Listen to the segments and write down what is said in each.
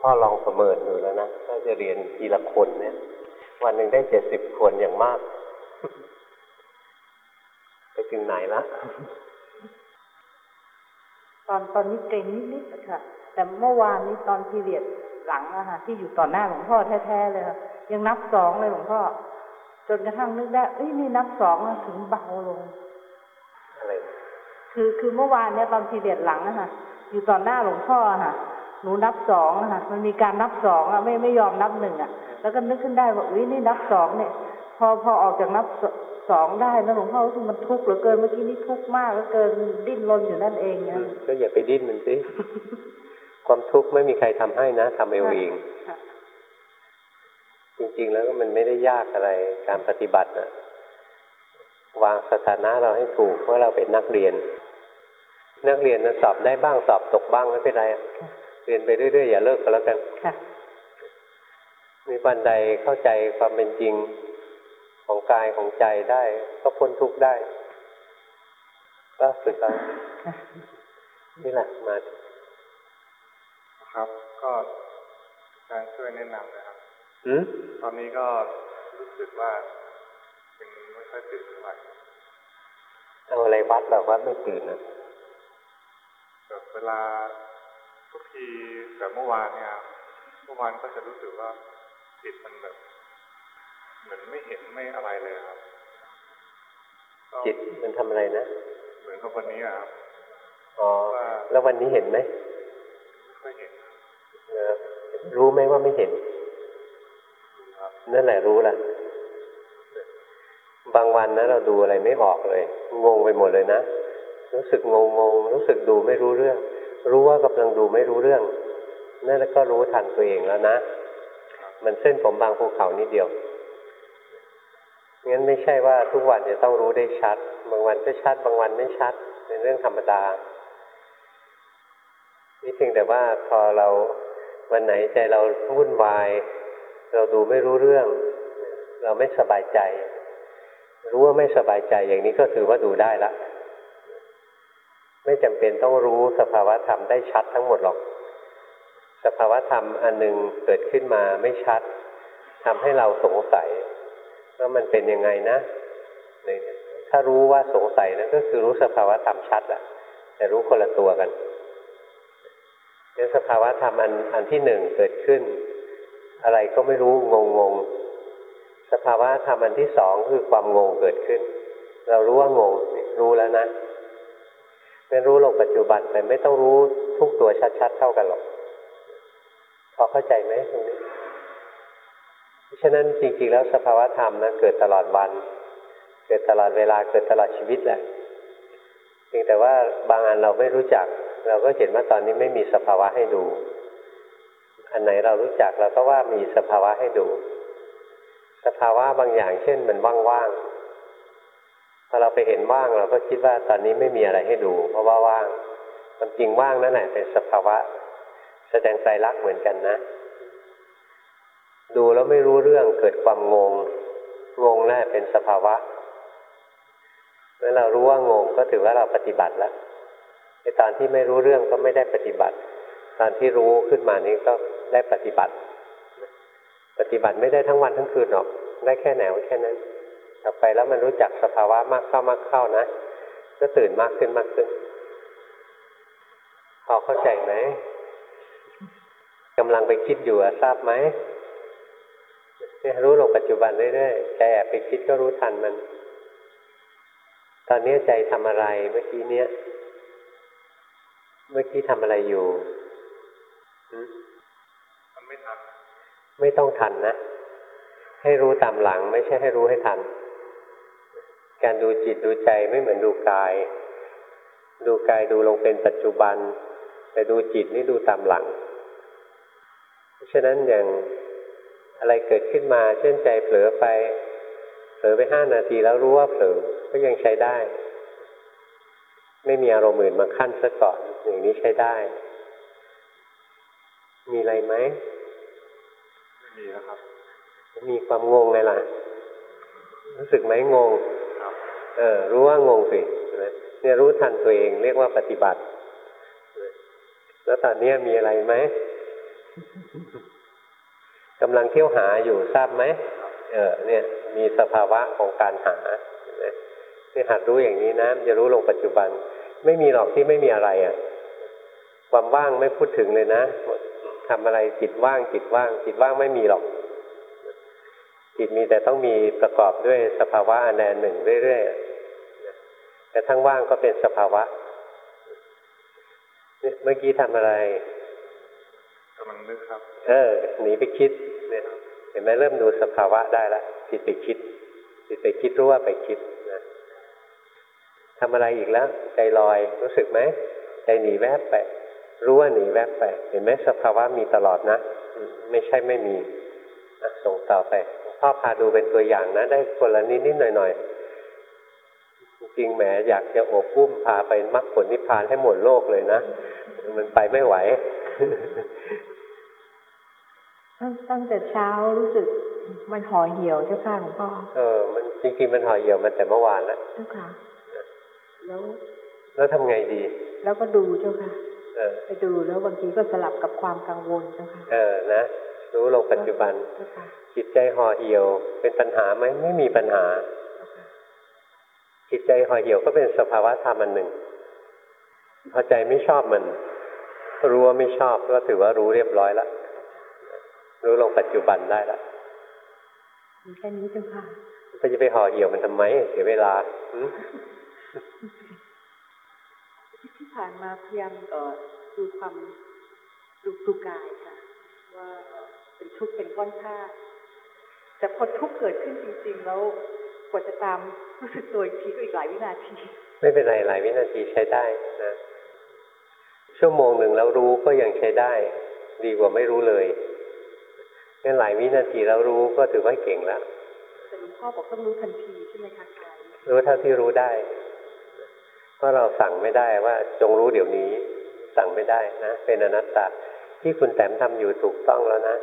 พ่อลองประเมินดูแล้วนะถ้าจะเรียนทีละคนเนี่ย วันหนึ่งได้เจ็ดสิบคนอย่างมาก ไปถึงไหนละตอนตอนนี้เกรงนิดๆอะค่ะ แต่เมื่อวานนี้ตอนพีเรียดหลังอะค่ะที่อยู่ต่อหน้าหลวงพ่อแท้ๆเลยค่ะยังนับสองเลยหลวงพ่อ จนกระทั่งนึกได้เอ้ยนี่นับสองอะถึงเบาลงอะไรคือคือเมื่อวานเนี่ยตอนพีเรียดหลังอะค่ะอยู่ต่อหน้าหลวงพ่ออะค่ะ หนูนับสองอะค่ะมันมีการนับสองอะไม่ไม่ยอมนับหนึ่งอะแล้วก็นึกขึ้นได้ว่าอุ้ยนี่นับสองเนี่ย พอพอออกจากนับสสองได้แล้วหลวงพ่อรู้สึกมันทุกข์เหลือเกินเมื่อกี้นี่ทุกข์มากเหลือเกินดิ้นรนอยู่นั่นเองเนี่ยก็อย่าไปดิ้นมันสิความทุกข์ไม่มีใครทำให้นะทำเอาเองค่ะจริงๆแล้วก็มันไม่ได้ยากอะไรการปฏิบัตินะวางสถานะเราให้ถูกว่าเราเป็นนักเรียน นักเรียนนะสอบได้บ้างสอบตกบ้างไม่เป็นไรอะ เรียนไปเรื่อยๆอย่าเลิกก็แล้วกันค่ะมีวันใดเข้าใจความเป็นจริงของกายของใจได้ ก็พ้นทุกข์ได้ก็ฝึกเอาค่ะนี่แหละมาครับ ก็การช่วยแนะนำนะครับอืมตอนนี้ก็รู้สึกว่ายังไม่ค่อยตื่นเท่าไหร่เอาอะไรวัดแบบว่าไม่ตื่นนะแบบเวลา ทุกทีแบบเมื่อวานเนี่ยครับเมื่อวานก็จะรู้สึกว่าจิตมันแบบ เหมือนไม่เห็นไม่อะไรเลยครับก็จิตมันทำอะไรนะเหมือนกับวันนี้อะครับอ๋อว่าแล้ววันนี้เห็นไหมไม่ค่อยเห็นเออรู้ไหมว่าไม่เห็นครับนั่นแหละรู้ละบางวันนะเราดูอะไรไม่ออกเลย งงไปหมดเลยนะ รู้สึกงงงๆรู้สึกดูไม่รู้เรื่อง รู้ว่ากำลังดูไม่รู้เรื่องนั่นแล้วก็รู้ทันตัวเองแล้วนะ มันเส้นผมบางภูเขานิดเดียวงั้นไม่ใช่ว่าทุกวันจะต้องรู้ได้ชัด บางวันก็ชัด บางวันไม่ชัด เป็นเรื่องธรรมดา นี่เพียงแต่ว่าพอเราวันไหนใจเราวุ่นวาย เราดูไม่รู้เรื่อง เราไม่สบายใจ รู้ว่าไม่สบายใจอย่างนี้ก็ถือว่าดูได้ละ ไม่จำเป็นต้องรู้สภาวะธรรมได้ชัดทั้งหมดหรอก สภาวะธรรมอันหนึ่งเกิดขึ้นมาไม่ชัดทำให้เราสงสัยว่ามันเป็นยังไงนะถ้ารู้ว่าสงสัยนะก็คือรู้สภาวะธรรมชัดแหละแต่รู้คนละตัวกันเนี่ยสภาวะธรรมอันอันที่หนึ่งเกิดขึ้น อะไรก็ไม่รู้งงงงสภาวะธรรมอันที่สองคือความงงเกิดขึ้น เรารู้ว่างงรู้แล้วนะ ไม่รู้ลงปัจจุบันแต่ไม่ต้องรู้ทุกตัวชัด ๆ เท่ากันหรอกพอเข้าใจไหมตรงนี้ฉะนั้นจริงๆแล้วสภาวะธรรมนะเกิดตลอดวัน เกิดตลอดเวลาเกิดตลอดชีวิตแหละเพียงแต่ว่าบางอันเราไม่รู้จัก เราก็เห็นว่าตอนนี้ไม่มีสภาวะให้ดู อันไหนเรารู้จักเราก็ว่ามีสภาวะให้ดู สภาวะบางอย่างเช่นมันว่างๆ พอเราไปเห็นว่างเราก็คิดว่าตอนนี้ไม่มีอะไรให้ดู เพราะว่าว่างความจริงว่างนั่นแหละเป็นสภาวะ แสดงใจรักเหมือนกันนะ ดูแล้วไม่รู้เรื่องเกิดความงง งงแน่เป็นสภาวะเมื่อเรารู้ว่างงก็ถือว่าเราปฏิบัติแล้วในตอนที่ไม่รู้เรื่องก็ไม่ได้ปฏิบัติ ตอนที่รู้ขึ้นมานี้ก็ได้ปฏิบัติ ปฏิบัติไม่ได้ทั้งวันทั้งคืนหรอก ได้แค่แนวแค่นั้น ต่อไปแล้วมันรู้จักสภาวะมากเข้ามากเข้านะก็ตื่นมากขึ้นมากขึ้น พอเข้าใจไหมกำลังไปคิดอยู่อะทราบไหมเนี่ยรู้ลงปัจจุบันเรื่อยๆใจแอบไปคิดก็รู้ทันมัน ตอนนี้ใจทำอะไรเมื่อกี้เนี้ย เมื่อกี้ทำอะไรอยู่หืมมันไม่ทัน ไม่ต้องทันนะ ให้รู้ตามหลังไม่ใช่ให้รู้ให้ทัน การดูจิตดูใจไม่เหมือนดูกาย ดูกายดูลงเป็นปัจจุบัน แต่ดูจิตนี่ดูตามหลัง เพราะฉะนั้นอย่างอะไรเกิดขึ้นมาเช่นใจเผลอไป เผลอไปห้านาทีแล้วรู้ว่าเผลอก็ยังใช้ได้ ไม่มีอารมณ์อื่นมาขั้นซะก่อนอย่างนี้ใช้ได้ มีอะไรไหมไม่มีแล้วครับ มีความงงไงล่ะ รู้สึกไหมงงครับ เออ รู้ว่างงสิเนี่ยรู้ทันตัวเองเรียกว่าปฏิบัติ แล้วตอนนี้มีอะไรไหมกำลังเที่ยวหาอยู่ทราบไหมเออ เนี่ย มีสภาวะของการหาเห็นไหมที่หัดรู้อย่างนี้นะมันจะรู้ลงปัจจุบัน ไม่มีหรอกที่ไม่มีอะไรอะ่ะ ความว่างไม่พูดถึงเลยนะทำอะไรจิตว่างจิตว่าง จิตว่างไม่มีหรอก จิตมีแต่ต้องมีประกอบด้วยสภาวะอันใดหนึ่งเรื่อยๆ แต่ทั้งว่างก็เป็นสภาวะเนี่ยเมื่อกี้ทำอะไรกำลังนึกครับ เออหนีไปคิด เนี่ย เห็นไหมเริ่มดูสภาวะได้แล้วจิตไปคิดจิตไปคิดรู้ว่าไปคิดนะทำอะไรอีกแล้ว ใจลอยรู้สึกไหมใจหนีแวบไปรู้ว่าหนีแวบไป เห็นไหมสภาวะมีตลอดนะอืมไม่ใช่ไม่มีอะส่งต่อไปหลวงพ่อพาดูเป็นตัวอย่างนะ ได้คนละนิดนิดหน่อยหน่อยๆ จริงๆแหมอยากจะโอบอุ้มพาไปมรรคผลนิพพานให้หมดโลกเลยนะ มันไปไม่ไหวตั้งตั้งแต่เช้ารู้สึกมันห่อเหี่ยวเจ้าค่ะหลวงพ่อ เออ มันจริงๆมันห่อเหี่ยวมันแต่เมื่อวานแล้วเจ้าค่ะ แล้ว แล้วทำไงดี แล้วก็ดูเจ้าค่ะ เออ ไปดูแล้วบางทีก็สลับกับความกังวลเจ้าค่ะ เออ นะ รู้ลงปัจจุบันเจ้าค่ะจิตใจห่อเหี่ยว เป็นปัญหาไหมไม่มีปัญหาเจ้าค่ะจิตใจห่อเหี่ยวก็เป็นสภาวะธรรมอันหนึ่งพอใจไม่ชอบมันรู้ว่าไม่ชอบก็ถือว่ารู้เรียบร้อยแล้วรู้ลงปัจจุบันได้แล้วมีแค่นี้เจ้าค่ะก็จะไปห่อเหี่ยวมันทำไม เสียเวลาหืมที่ผ่านมาพยายามเอ่อดูความดูดูกายค่ะ ว่าเอ่อเป็นทุกข์เป็นก้อนธาตุแต่พอทุกข์เกิดขึ้นจริง ๆ แล้ว กว่าจะตามรู้สึกตัวอีกทีก็อีกหลายวินาที ไม่เป็นไรหลายวินาทีใช้ได้นะชั่วโมงหนึ่งแล้วรู้ก็ยังใช้ได้ ดีกว่าไม่รู้เลยงั้นหลายวินาทีแล้วรู้ก็ถือว่าเก่งแล้วแต่หลวงพ่อบอกต้องรู้ทันทีใช่ไหมคะกายรู้เท่าที่รู้ได้เพราะเราสั่งไม่ได้ว่าจงรู้เดี๋ยวนี้ สั่งไม่ได้นะ เป็นอนัตตาที่คุณแต้มทำอยู่ถูกต้องแล้วนะ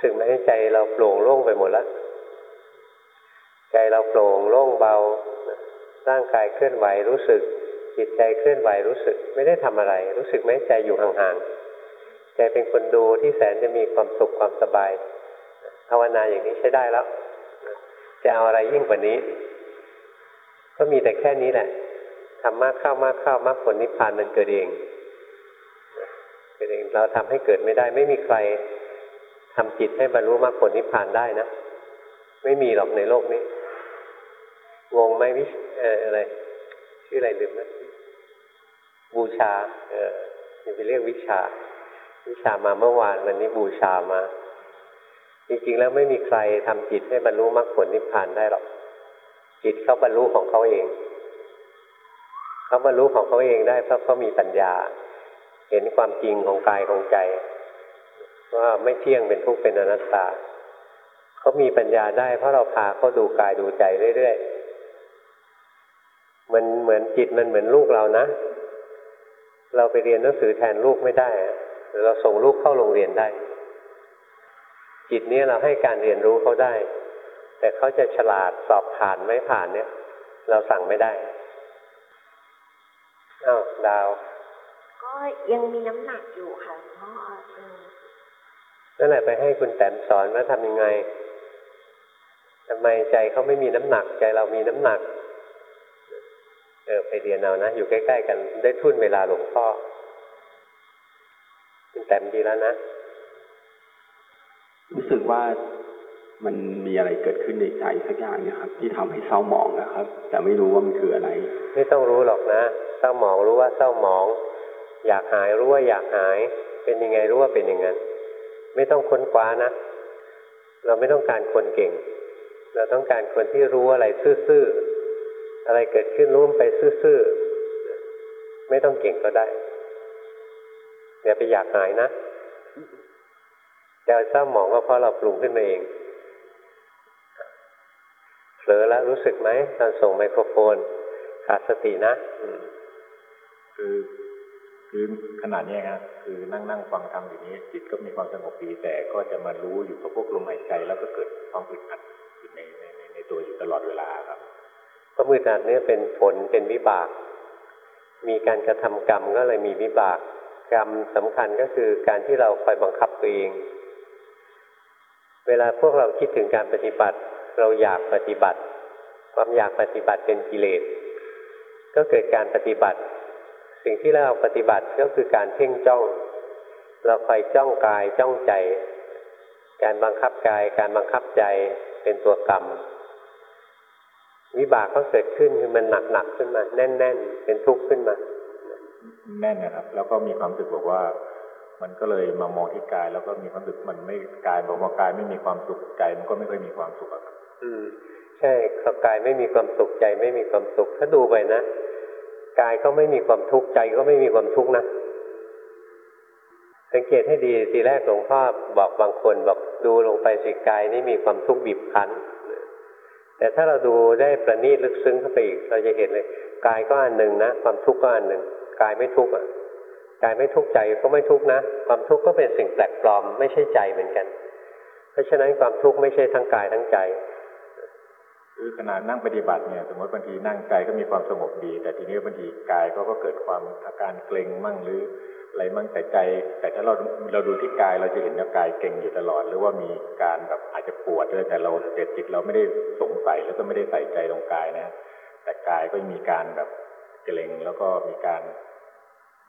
สึกไหมใจเราโปร่งโล่งไปหมดแล้ว ใจเราโปร่งโล่งเบาร่างกายเคลื่อนไหวรู้สึก จิตใจเคลื่อนไหวรู้สึก ไม่ได้ทำอะไร รู้สึกไหมใจอยู่ห่างๆใจเป็นคนดูที่แสนจะมีความสุขความสบายภาวนาอย่างนี้ใช้ได้แล้ว จะเอาอะไรยิ่งกว่านี้ ก็มีแต่แค่นี้แหละทำมากเข้ามากเข้ามากผลนิพพานมันเกิดเองเกิดเองเราทำให้เกิดไม่ได้ ไม่มีใครทำจิตให้บรรลุมรรคผลนิพพานได้นะ ไม่มีหรอกในโลกนี้ งงไหมวิเอออะไร ชื่ออะไรลืมนะบูชา เอออย่าไปเรียกวิชา วิชามาเมื่อวานวันนี้บูชามา จริงๆแล้วไม่มีใครทำจิตให้บรรลุมรรคผลนิพพานได้หรอก จิตเขาบรรลุของเขาเองเขาบรรลุของเขาเองได้เพราะเขามีปัญญา เห็นความจริงของกายของใจ ว่าไม่เที่ยงเป็นทุกข์เป็นอนัตตาเขามีปัญญาได้เพราะเราพาเขาดูกายดูใจเรื่อยๆ มันเหมือนจิตมันเหมือนลูกเรานะ เราไปเรียนหนังสือแทนลูกไม่ได้อะหรือเราส่งลูกเข้าโรงเรียนได้ จิตนี้เราให้การเรียนรู้เขาได้ แต่เขาจะฉลาดสอบผ่านไม่ผ่านเนี่ย เราสั่งไม่ได้อ้าวดาว ก็ยังมีน้ำหนักอยู่ค่ะหลวงพ่อเออนั่นแหละไปให้คุณแต้มสอนว่าทำยังไงทำไมใจเขาไม่มีน้ำหนัก ใจเรามีน้ำหนัก เออไปเรียนเอานะ อยู่ใกล้ ๆ กันได้ทุ่นเวลาหลวงพ่อคุณแต้มดีแล้วนะ รู้สึกว่ามันมีอะไรเกิดขึ้นในใจสักอย่างเนะครับ ที่ทำให้เศร้าหมองนะครับ แต่ไม่รู้ว่ามันคืออะไร ไม่ต้องรู้หรอกนะเศร้าหมองรู้ว่าเศร้าหมอง อยากหายรู้ว่าอยากหาย เป็นยังไงรู้ว่าเป็นอย่างนั้น ไม่ต้องค้นคว้านะ เราไม่ต้องการคนเก่ง เราต้องการคนที่รู้อะไรซื่อๆ อะไรเกิดขึ้นรู้มันไปซื่อๆไม่ต้องเก่งก็ได้อย่าไปอยากหายนะจะเศร้าหมองก็เพราะเราปรุงขึ้นมาเองเผลอแล้วรู้สึกไหมตอนส่งไมโครโฟนขาดสตินะคือคือขนาดนี้ครับคือนั่งนั่งฟังธรรมอยู่นี้ จิตก็มีความสงบดีแต่ก็จะมารู้อยู่กับพวกลมหายใจ แล้วก็เกิดความอึดอัดอยู่ในในในตัวอยู่ตลอดเวลาครับ พราะมือตัดเนี่ยเป็นผลเป็นวิบาก มีการกระทำกรรมก็เลยมีวิบาก กรรมสำคัญก็คือการที่เราคอยบังคับตัวเอง เวลาพวกเราคิดถึงการปฏิบัติ เราอยากปฏิบัติ ความอยากปฏิบัติเป็นกิเลส ก็เกิดการปฏิบัติ สิ่งที่เราปฏิบัติก็คือการเพ่งจ้อง เราคอยจ้องกายจ้องใจ การบังคับกายการบังคับใจเป็นตัวกรรม วิบากก็เกิดขึ้นคือมันหนักหนักๆขึ้นมาแน่นแน่น ๆ เป็นทุกข์ขึ้นมา แน่นนะครับ แล้วก็มีความรู้สึกบอกว่า มันก็เลยมามองที่กาย แล้วก็มีความรู้สึกมันไม่กายบอกว่ากายไม่มีความสุขใจมันก็ไม่ค่อยมีความสุขอะครับอืม ใช่กายไม่มีความสุขใจไม่มีความสุข ถ้าดูไปนะกายก็ไม่มีความทุกข์ใจก็ไม่มีความทุกข์นะสังเกตให้ดีทีแรกหลวงพ่อบอกบางคนบอกดูลงไปสิกายนี่มีความทุกข์บีบคั้น แต่ถ้าเราดูได้ประณีตลึกซึ้งเข้าไปอีก เราจะเห็นเลยกายก็อันหนึ่งนะ ความทุกข์ก็อันหนึ่งกายไม่ทุกข์อะกายไม่ทุกข์ใจก็ไม่ทุกข์นะ ความทุกข์ก็เป็นสิ่งแปลกปลอม ไม่ใช่ใจเหมือนกัน เพราะฉะนั้นความทุกข์ไม่ใช่ทั้งกายทั้งใจคือขนาดนั่งปฏิบัติเนี่ย สมมติบางทีนั่งกายก็มีความสงบดี แต่ทีนี้บางทีกายก็ก็เกิดความอาการเกร็งมั่งหรือ อะไรมั่งแต่ใจแต่ถ้าเราเราดูที่กายเราจะเห็นว่ากายเกร็งอยู่ตลอด หรือว่ามีการแบบอาจจะปวดเลยแต่เราเด็ดจิตเราไม่ได้สงสัยแล้วก็ไม่ได้ใส่ใจตรงกายนะ แต่กายก็มีการแบบเกร็งแล้วก็มีการ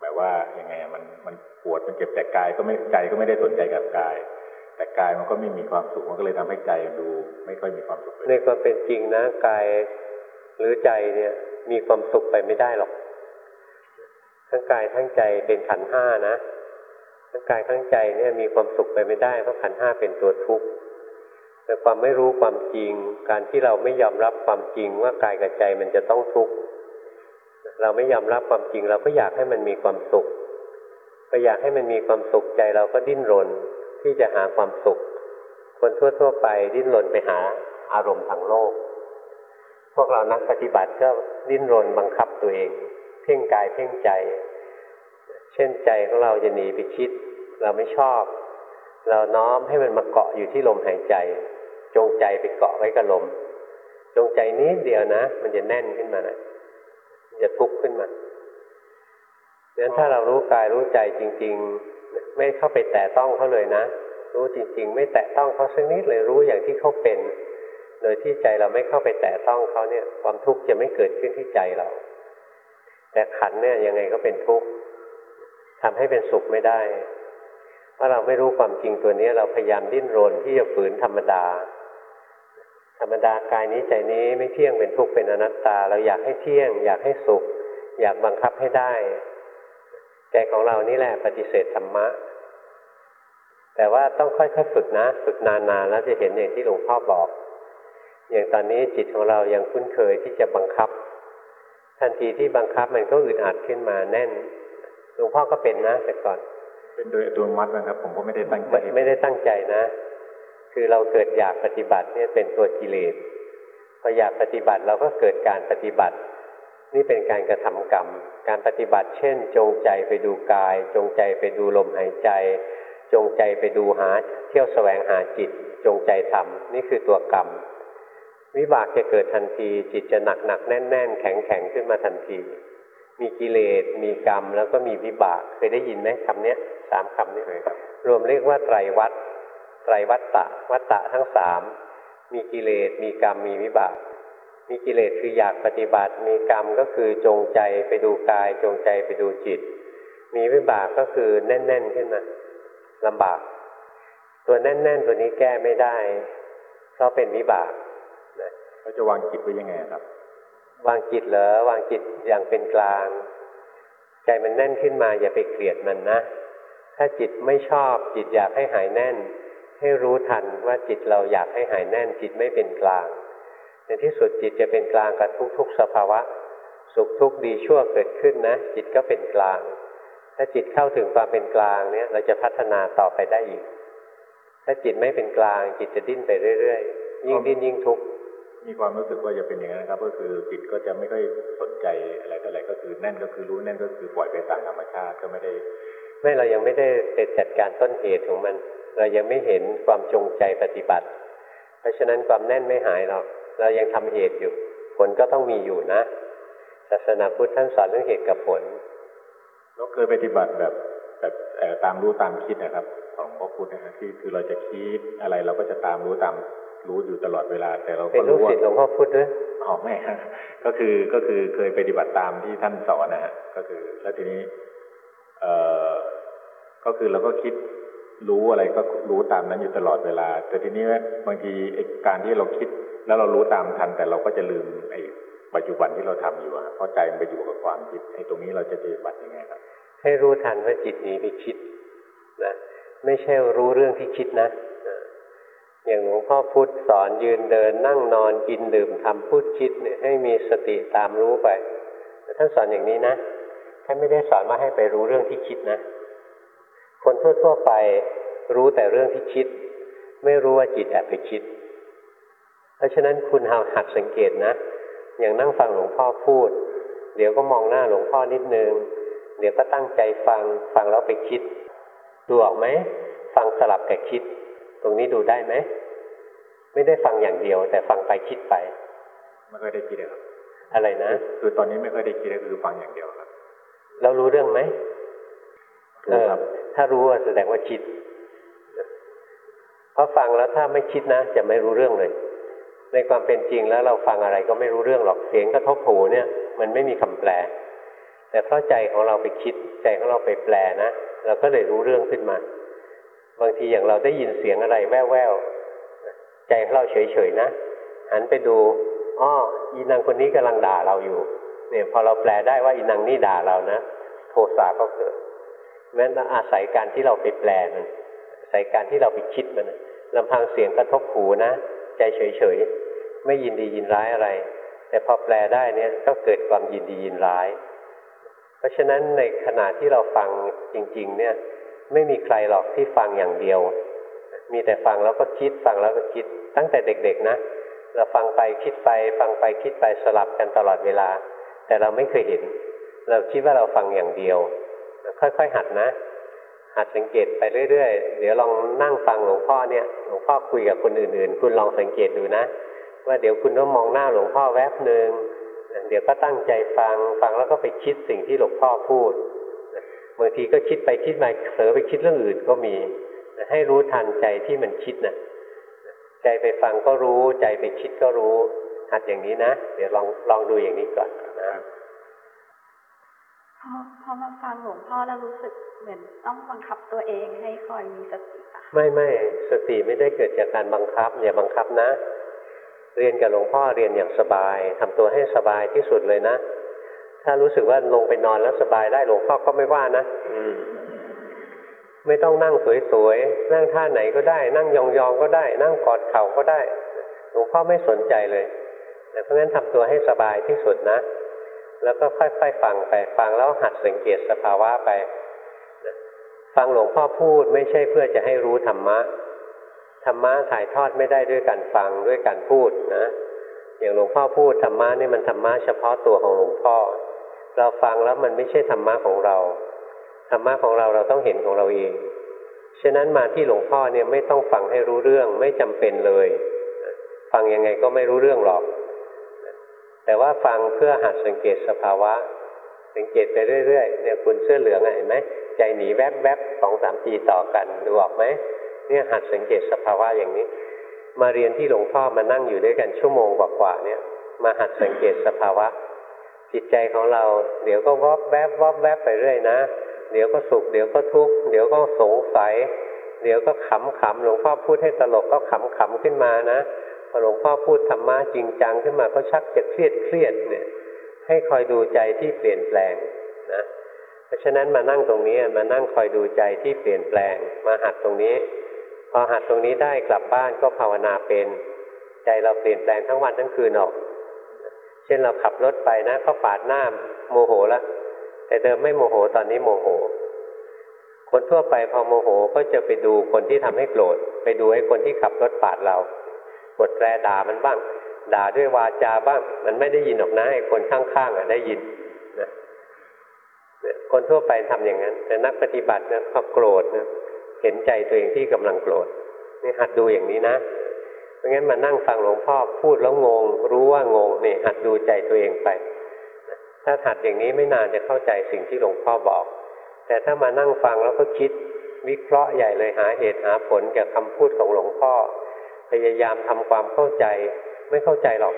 แบบว่ายังไงมันมันปวดมันเจ็บแต่กายก็ไม่ใจก็ไม่ได้สนใจกับกาย แต่กายมันก็ไม่มีความสุขมันก็เลยทำให้ใจดูไม่ค่อยมีความสุขเลยในความเป็นจริงนะกายหรือใจเนี่ยมีความสุขไปไม่ได้หรอก ทั้งกายทั้งใจเป็นขันห้านะทั้งกายทั้งใจเนี่ยมีความสุขไปไม่ได้เพราะขันห้าเป็นตัวทุกข์แต่ความไม่รู้ความจริง การที่เราไม่ยอมรับความจริงว่ากายกับใจมันจะต้องทุกข์เราไม่ยอมรับความจริง เราก็อยากให้มันมีความสุขก็อยากให้มันมีความสุขใจเราก็ดิ้นรนที่จะหาความสุข คนทั่ว ๆ ไปดิ้นรนไปหาอารมณ์ทางโลก พวกเรานักปฏิบัติก็ดิ้นรนบังคับตัวเอง เพ่งกายเพ่งใจ เช่นใจของเราจะหนีไปคิด เราไม่ชอบ เราน้อมให้มันมาเกาะอยู่ที่ลมหายใจ จงใจไปเกาะไว้กับลม จงใจนิดเดียวนะ มันจะแน่นขึ้นมานะมันจะทุกข์ขึ้นมาดังนั้นถ้าเรารู้กายรู้ใจจริง ๆ ไม่เข้าไปแตะต้องเขาเลยนะ รู้จริง ๆ ไม่แตะต้องเขาสักนิดเลยรู้อย่างที่เขาเป็น โดยที่ใจเราไม่เข้าไปแตะต้องเขาเนี่ย ความทุกข์จะไม่เกิดขึ้นที่ใจเรา แต่ขันเนี่ยยังไงก็เป็นทุกข์ทำให้เป็นสุขไม่ได้เพราะเราไม่รู้ความจริงตัวนี้ เราพยายามดิ้นรนที่จะฝืนธรรมดา ธรรมดากายนี้ใจนี้ไม่เที่ยงเป็นทุกข์เป็นอนัตตา เราอยากให้เที่ยง อยากให้สุข อยากบังคับให้ได้ใจของเรานี่แหละปฏิเสธธรรมะ แต่ว่าต้องค่อยๆฝึกนะ ฝึกนานๆแล้วจะเห็นอย่างที่หลวงพ่อบอก อย่างตอนนี้จิตของเรายังคุ้นเคยที่จะบังคับ ทันทีที่บังคับมันก็อึดอัดขึ้นมาแน่นหลวงพ่อก็เป็นนะแต่ก่อน เป็นโดยอัตโนมัตินะครับ ผมก็ไม่ได้ตั้งใจไม่ไม่ได้ตั้งใจนะ คือเราเกิดอยากปฏิบัติเนี่ยเป็นตัวกิเลสพออยากปฏิบัติเราก็เกิดการปฏิบัติ นี่เป็นการกระทำกรรม การปฏิบัติ เช่น จงใจไปดูกาย จงใจไปดูลมหายใจ จงใจไปดูหา เที่ยวแสวงหาจิต จงใจทำนี่คือตัวกรรม วิบากจะเกิดทันที จิตจะหนักหนักแน่นแน่นแข็งแข็งขึ้นมาทันที มีกิเลสมีกรรม แล้วก็มีวิบากเคยได้ยินไหมคำเนี้ยสามคำนี้เลยรวมเรียกว่าไตรวัตไตรวัตตะวัตตะทั้งสามมีกิเลสมีกรรมมีวิบาก มีกิเลสคืออยากปฏิบัติ มีกรรมก็คือจงใจไปดูกาย จงใจไปดูจิต มีวิบากก็คือแน่น ๆ ขึ้นมาลำบาก ตัวแน่น ๆ ตัวนี้แก้ไม่ได้เพราะเป็นวิบาก เขาจะวางจิตไว้ยังไงครับ วางจิตเหรอวางจิตอย่างเป็นกลาง ใจมันแน่นขึ้นมาอย่าไปเกลียดมันนะ ถ้าจิตไม่ชอบจิตอยากให้หายแน่น ให้รู้ทันว่าจิตเราอยากให้หายแน่น จิตไม่เป็นกลาง ในที่สุดจิตจะเป็นกลางกับทุกๆ สภาวะ สุขทุกข์ดีชั่วเกิดขึ้นนะ จิตก็เป็นกลาง ถ้าจิตเข้าถึงความเป็นกลางเนี่ยเราจะพัฒนาต่อไปได้อีกถ้าจิตไม่เป็นกลางจิตจะดิ้นไปเรื่อยๆ ยิ่งดิ้นยิ่งทุกข์ มีความรู้สึกว่าจะเป็นอย่างนั้นครับ ก็คือจิตก็จะไม่ค่อยสนใจอะไรเท่าไหร่ก็คือแน่นก็คือรู้แน่นก็คือปล่อยไปตามธรรมชาติก็ไม่ได้ไม่เรายังไม่ได้เสร็จจัดการต้นเหตุของมัน เรายังไม่เห็นความจงใจปฏิบัติ เพราะฉะนั้นความแน่นไม่หายหรอกเรายังทำเหตุอยู่ ผลก็ต้องมีอยู่นะศาสนาพุทธท่านสอนเรื่องเหตุกับผลเราเคยปฏิบัติแบบแบบตามรู้ตามคิดนะครับ ของพระพุทธนะครับที่คือเราจะคิดอะไรเราก็จะตามรู้ตาม รู้อยู่ตลอดเวลา แต่เราเป็ก็นลูกรู้ว่าศิษย์หลวงพ่อพุธด้วยอ๋อไม่ฮะก็คือก็คือเคยปฏิบัติตามที่ท่านสอนนะฮะก็คือ แล้วทีนี้ เอ่อก็คือเราก็คิดรู้อะไรก็รู้ตามนั้นอยู่ตลอดเวลา แต่ทีนี้บางทีไอ้การที่เราคิด แล้วเรารู้ตามทัน แต่เราก็จะลืมไอ้ปัจจุบันที่เราทำอยู่อะเพราะใจมันไปอยู่กับความคิดไอ้ตรงนี้เราจะปฏิบัติยังไงครับ ให้รู้ทันว่าจิตหนีไปคิดนะไม่ใช่รู้เรื่องที่คิดนะนะ อย่างหลวงพ่อพุธสอนยืนเดิน นั่งนอนกินดื่มทำพูดคิดเนี่ยให้มีสติตามรู้ไปท่านสอนอย่างนี้นะท่านไม่ได้สอนว่าให้ไปรู้เรื่องที่คิดนะ คนทั่วๆไปรู้แต่เรื่องที่คิด ไม่รู้ว่าจิตแอบไปคิด เพราะฉะนั้นคุณหาหัดสังเกตนะ อย่างนั่งฟังหลวงพ่อพูด เดี๋ยวก็มองหน้าหลวงพ่อนิดนึง เดี๋ยวก็ตั้งใจฟัง ฟังแล้วไปคิด ดูออกไหม ฟังสลับกับคิด ตรงนี้ดูได้ไหม ไม่ได้ฟังอย่างเดียว แต่ฟังไปคิดไป ไม่ค่อยได้คิดเลยครับ อะไรนะ คือตอนนี้ไม่ค่อยได้คิดเลยคือฟังอย่างเดียวครับแล้วรู้เรื่องไหมรู้ครับเออถ้ารู้อะแสดงว่าคิดเพราะฟังแล้วถ้าไม่คิดนะ จะไม่รู้เรื่องเลย ในความเป็นจริงแล้วเราฟังอะไรก็ไม่รู้เรื่องหรอกเสียงกระทบหูเนี่ย มันไม่มีคำแปล แต่เพราะใจของเราไปคิด ใจของเราไปแปลนะเราก็เลยรู้เรื่องขึ้นมา บางทีอย่างเราได้ยินเสียงอะไรแว่วๆใจของเราเฉยๆนะหันไปดูอ้ออีนางคนนี้กำลังด่าเราอยู่ เนี่ยพอเราแปลได้ว่าอีนางนี่ด่าเรานะโทสะก็เกิดแม้นอาศัยการที่เราไปแปลมันอาศัยการที่เราไปคิดมันลำพังเสียงกระทบหูนะใจเฉยๆไม่ยินดียินร้ายอะไร แต่พอแปลได้เนี่ยก็เกิดความยินดียินร้าย เพราะฉะนั้นในขณะที่เราฟังจริง ๆ เนี่ย ไม่มีใครหรอกที่ฟังอย่างเดียว มีแต่ฟังแล้วก็คิดฟังแล้วก็คิด ตั้งแต่เด็กๆนะเราฟังไปคิดไป ฟังไปคิดไปสลับกันตลอดเวลา แต่เราไม่เคยเห็น เราคิดว่าเราฟังอย่างเดียว ค่อยๆหัดนะ หัดสังเกตไปเรื่อยๆ เดี๋ยวลองนั่งฟังหลวงพ่อเนี่ยหลวงพ่อคุยกับคนอื่นๆ คุณลองสังเกตดูนะ ว่าเดี๋ยวคุณต้องมองหน้าหลวงพ่อแวบหนึ่งเดี๋ยวก็ตั้งใจฟังฟังแล้วก็ไปคิดสิ่งที่หลวงพ่อพูด บางทีก็คิดไปคิดมาเผลอไปคิดเรื่องอื่นก็มี ให้รู้ทันใจที่มันคิดนะใจไปฟังก็รู้ ใจไปคิดก็รู้หัดอย่างนี้นะ เดี๋ยวลองลองดูอย่างนี้ก่อนนะพอพอมาฟังหลวงพ่อแล้วรู้สึกเหมือนต้องบังคับตัวเองให้คอยมีสติอะค่ะไม่ไม่สติไม่ได้เกิดจากการบังคับอย่าบังคับนะ เรียนกับหลวงพ่อเรียนอย่างสบายทำตัวให้สบายที่สุดเลยนะ ถ้ารู้สึกว่าลงไปนอนแล้วสบายได้หลวงพ่อก็ไม่ว่านะอืมไม่ต้องนั่งสวยๆ นั่งท่าไหนก็ได้ นั่งยองๆก็ได้ นั่งกอดเข่าก็ได้ หลวงพ่อไม่สนใจเลยเพราะงั้นทำตัวให้สบายที่สุดนะ แล้วก็ค่อยๆฟังไป ฟังแล้วหัดสังเกตสภาวะไป ฟังหลวงพ่อพูดไม่ใช่เพื่อจะให้รู้ธรรมะ ธรรมะถ่ายทอดไม่ได้ด้วยการฟังด้วยการพูดนะ อย่างหลวงพ่อพูดธรรมะนี่มันธรรมะเฉพาะตัวของหลวงพ่อ เราฟังแล้วมันไม่ใช่ธรรมะของเราธรรมะของเราเราต้องเห็นของเราเองฉะนั้นมาที่หลวงพ่อเนี่ยไม่ต้องฟังให้รู้เรื่องไม่จำเป็นเลย ฟังยังไงก็ไม่รู้เรื่องหรอก แต่ว่าฟังเพื่อหัดสังเกตสภาวะ สังเกตไปเรื่อยๆเนี่ยคุณเสื้อเหลืองเห็นไหมใจหนีแวบๆสองสามทีต่อกันดูออกไหมเนี่ยหัดสังเกตสภาวะอย่างนี้ มาเรียนที่หลวงพ่อมานั่งอยู่ด้วยกันชั่วโมงกว่าๆเนี่ย มาหัดสังเกตสภาวะ จิตใจของเรา เดี๋ยวก็วอบแวบวอบแวบไปเรื่อยนะเดี๋ยวก็สุขเดี๋ยวก็ทุกข์เดี๋ยวก็สงสัย เดี๋ยวก็ขำขำหลวงพ่อพูดให้ตลกก็ขำขำขึ้นมานะพอหลวงพ่อพูดธรรมะจริงจังขึ้นมาก็ชักจะเครียดเครียดเนี่ยให้คอยดูใจที่เปลี่ยนแปลงนะเพราะฉะนั้นมานั่งตรงนี้มานั่งคอยดูใจที่เปลี่ยนแปลง มาหัดตรงนี้ พอหัดตรงนี้ได้กลับบ้านก็ภาวนาเป็น ใจเราเปลี่ยนแปลงทั้งวันทั้งคืนออก เช่นเราขับรถไปนะเขาปาดหน้าโมโหละแต่เดิมไม่โมโหตอนนี้โมโห คนทั่วไปพอโมโหก็จะไปดูคนที่ทำให้โกรธไปดูไอ้คนที่ขับรถปาดเรากดแรด่ามันบ้าง ด่าด้วยวาจาบ้าง มันไม่ได้ยินหรอกนะไอ้คนข้างๆอะได้ยินนะคนทั่วไปทำอย่างนั้น แต่นักปฏิบัติเนี่ยพอโกรธนะเห็นใจตัวเองที่กำลังโกรธนี่หัดดูอย่างนี้นะ ราะงั้นมานั่งฟังหลวงพ่อพูดแล้วงง รู้ว่างงนี่หัดดูใจตัวเองไป ถ้าหัดอย่างนี้ไม่นานจะเข้าใจสิ่งที่หลวงพ่อบอก แต่ถ้ามานั่งฟังแล้วก็คิดวิเคราะห์ใหญ่เลยหาเหตุหาผลกับคำพูดของหลวงพ่อ พยายามทำความเข้าใจ ไม่เข้าใจหรอก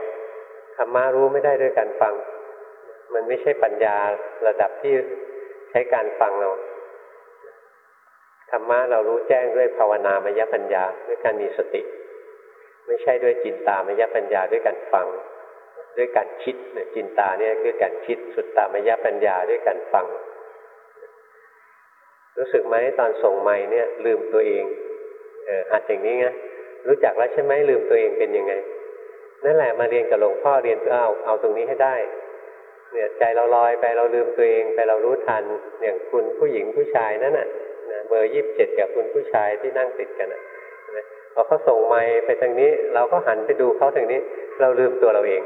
ธรรมารู้ไม่ได้ด้วยการฟัง มันไม่ใช่ปัญญาระดับที่ใช้การฟังเราธรรมะเรารู้แจ้งด้วยภาวนามยปัญญาด้วยการมีสติ ไม่ใช่ด้วยจินตามยปัญญาด้วยการฟัง ด้วยการคิดเนี่ยจินตาเนี่ยคือการคิดสุดตามยปัญญาด้วยการฟัง รู้สึกไหมตอนส่งไม่เนี่ย ลืมตัวเองเออหัดอย่างนี้ไงรู้จักแล้วใช่ไหมลืมตัวเองเป็นยังไง นั่นแหละมาเรียนกับหลวงพ่อเรียนเพื่อเอาเอาตรงนี้ให้ได้เนี่ยใจเราลอยไปเราลืมตัวเองไปเรารู้ทันอย่างคุณผู้หญิงผู้ชายนั่นน่ะนะเบอร์ยี่สิบเจ็ดกับคุณผู้ชายที่นั่งติดกันนะ พอเขาส่งไม้ไปทางนี้ เราก็หันไปดูเขาทางนี้ เราลืมตัวเราเอง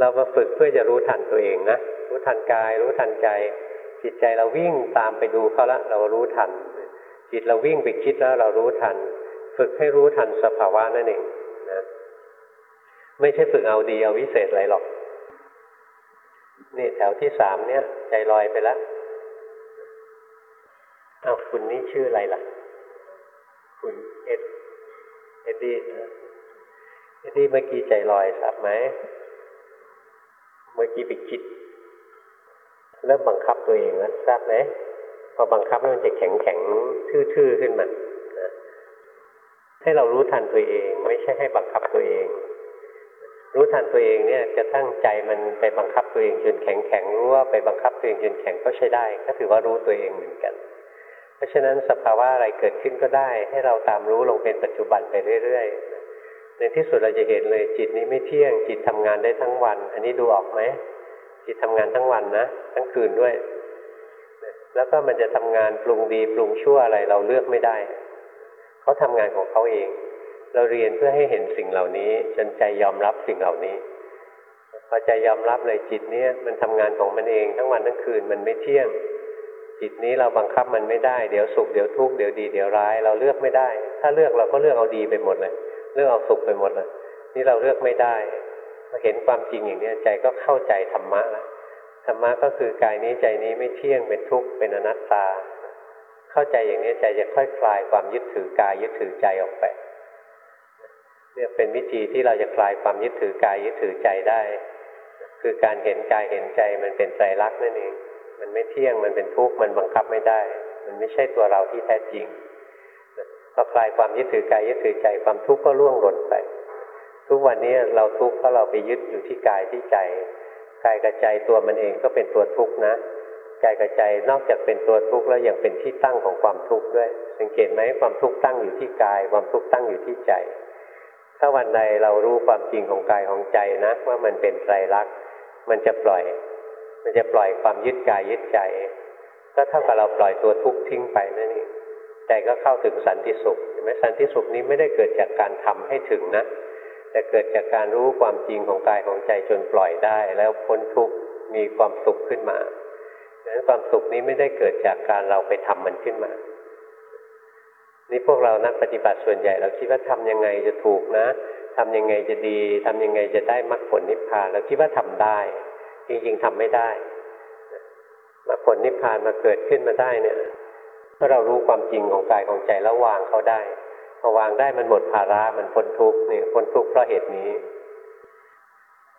เรามาฝึกเพื่อจะรู้ทันตัวเองนะรู้ทันกาย รู้ทันใจ จิตใจเราวิ่งตามไปดูเขาล้วเรารู้ทัน จิตเราวิ่งไปคิดแล้วเรารู้ทัน ฝึกให้รู้ทันสภาวะนั่นเองนะไม่ใช่ฝึกเอาดีเอาวิเศษอะไรหรอกนี่แถวที่สามเนี่ย ใจลอยไปแล้วเอาคุณนี่ชื่ออะไรล่ะ คุณเอ็ดเอ็ดดี้เอ็ดดี้เมื่อกี้ใจลอยทราบไหม เมื่อกี้ไปคิด เริ่มบังคับตัวเองแล้วทราบไหมพอบังคับมันจะแข็งแข็งทื่อๆขึ้นมานะให้เรารู้ทันตัวเอง ไม่ใช่ให้บังคับตัวเอง รู้ทันตัวเองเนี่ย จะตั้งใจมันไปบังคับตัวเองจนแข็งแข็งรู้ว่าไปบังคับตัวเองจนแข็งก็ใช้ได้ ก็ถือว่ารู้ตัวเองเหมือนกัน เพราะฉะนั้นสภาวะอะไรเกิดขึ้นก็ได้ ให้เราตามรู้ลงเป็นปัจจุบันไปเรื่อยๆในที่สุดเราจะเห็นเลยจิตนี้ไม่เที่ยง จิตทำงานได้ทั้งวัน อันนี้ดูออกไหมจิตทำงานทั้งวันนะทั้งคืนด้วย แล้วก็มันจะทำงานปรุงดีปรุงชั่วอะไรเราเลือกไม่ได้เขาทำงานของเขาเอง เราเรียนเพื่อให้เห็นสิ่งเหล่านี้จนใจยอมรับสิ่งเหล่านี้พอใจยอมรับเลยจิตเนี้ยมันทำงานของมันเองทั้งวันทั้งคืนมันไม่เที่ยง จิตนี้เราบังคับมันไม่ได้ เดี๋ยวสุขเดี๋ยวทุกข์เดี๋ยวดีเดี๋ยวร้าย เราเลือกไม่ได้ ถ้าเลือกเราก็เลือกเอาดีไปหมดเลย เลือกเอาสุขไปหมดเลยนี่เราเลือกไม่ได้พอเห็นความจริงอย่างนี้ใจก็เข้าใจธรรมะแล้วธรรมะก็คือกายนี้ใจนี้ไม่เที่ยงเป็นทุกข์เป็นอนัตตา เข้าใจอย่างนี้ใจจะค่อยคลายความยึดถือกายยึดถือใจออกไปเนี่ยเป็นวิธีที่เราจะคลายความยึดถือกายยึดถือใจได้ คือการเห็นกายเห็นใจมันเป็นไตรลักนั่นเอง มันไม่เที่ยงมันเป็นทุกข์มันบังคับไม่ได้ มันไม่ใช่ตัวเราที่แท้จริงพอคลายความยึดถือกายยึดถือใจความทุกข์ก็ล่วงหล่นไป ทุกวันนี้เราทุกข์เพราะเราไปยึดอยู่ที่กายที่ใจกายกับใจตัวมันเองก็เป็นตัวทุกข์นะกายกับใจนอกจากเป็นตัวทุกข์แล้วยังเป็นที่ตั้งของความทุกข์ด้วย สังเกตไหมความทุกข์ตั้งอยู่ที่กาย ความทุกข์ตั้งอยู่ที่ใจ ถ้าวันใดเรารู้ความจริงของกายของใจนะ ว่ามันเป็นไตรลักษณ์มันจะปล่อย มันจะปล่อยความยึดกายยึดใจ ก็เท่ากับเราปล่อยตัวทุกข์ทิ้งไปนั่นเองใจก็เข้าถึงสันติสุขเห็นไหมสันติสุขนี้ไม่ได้เกิดจากการทำให้ถึงนะ แต่เกิดจากการรู้ความจริงของกายของใจจนปล่อยได้ แล้วพ้นทุกข์มีความสุขขึ้นมาดังนั้นความสุขนี้ไม่ได้เกิดจากการเราไปทำมันขึ้นมา นี่พวกเรานักปฏิบัติส่วนใหญ่ เราคิดว่าทำยังไงจะถูกนะทำยังไงจะดีทำยังไงจะได้มรรคผลนิพพานเราคิดว่าทำได้ จริงๆทำไม่ได้มรรคผลนิพพานมาเกิดขึ้นมาได้เนี่ยเพราะเรารู้ความจริงของกายของใจแล้ววางเขาได้พอวางได้มันหมดภาระมันพ้นทุกข์นี่พ้นทุกข์เพราะเหตุนี้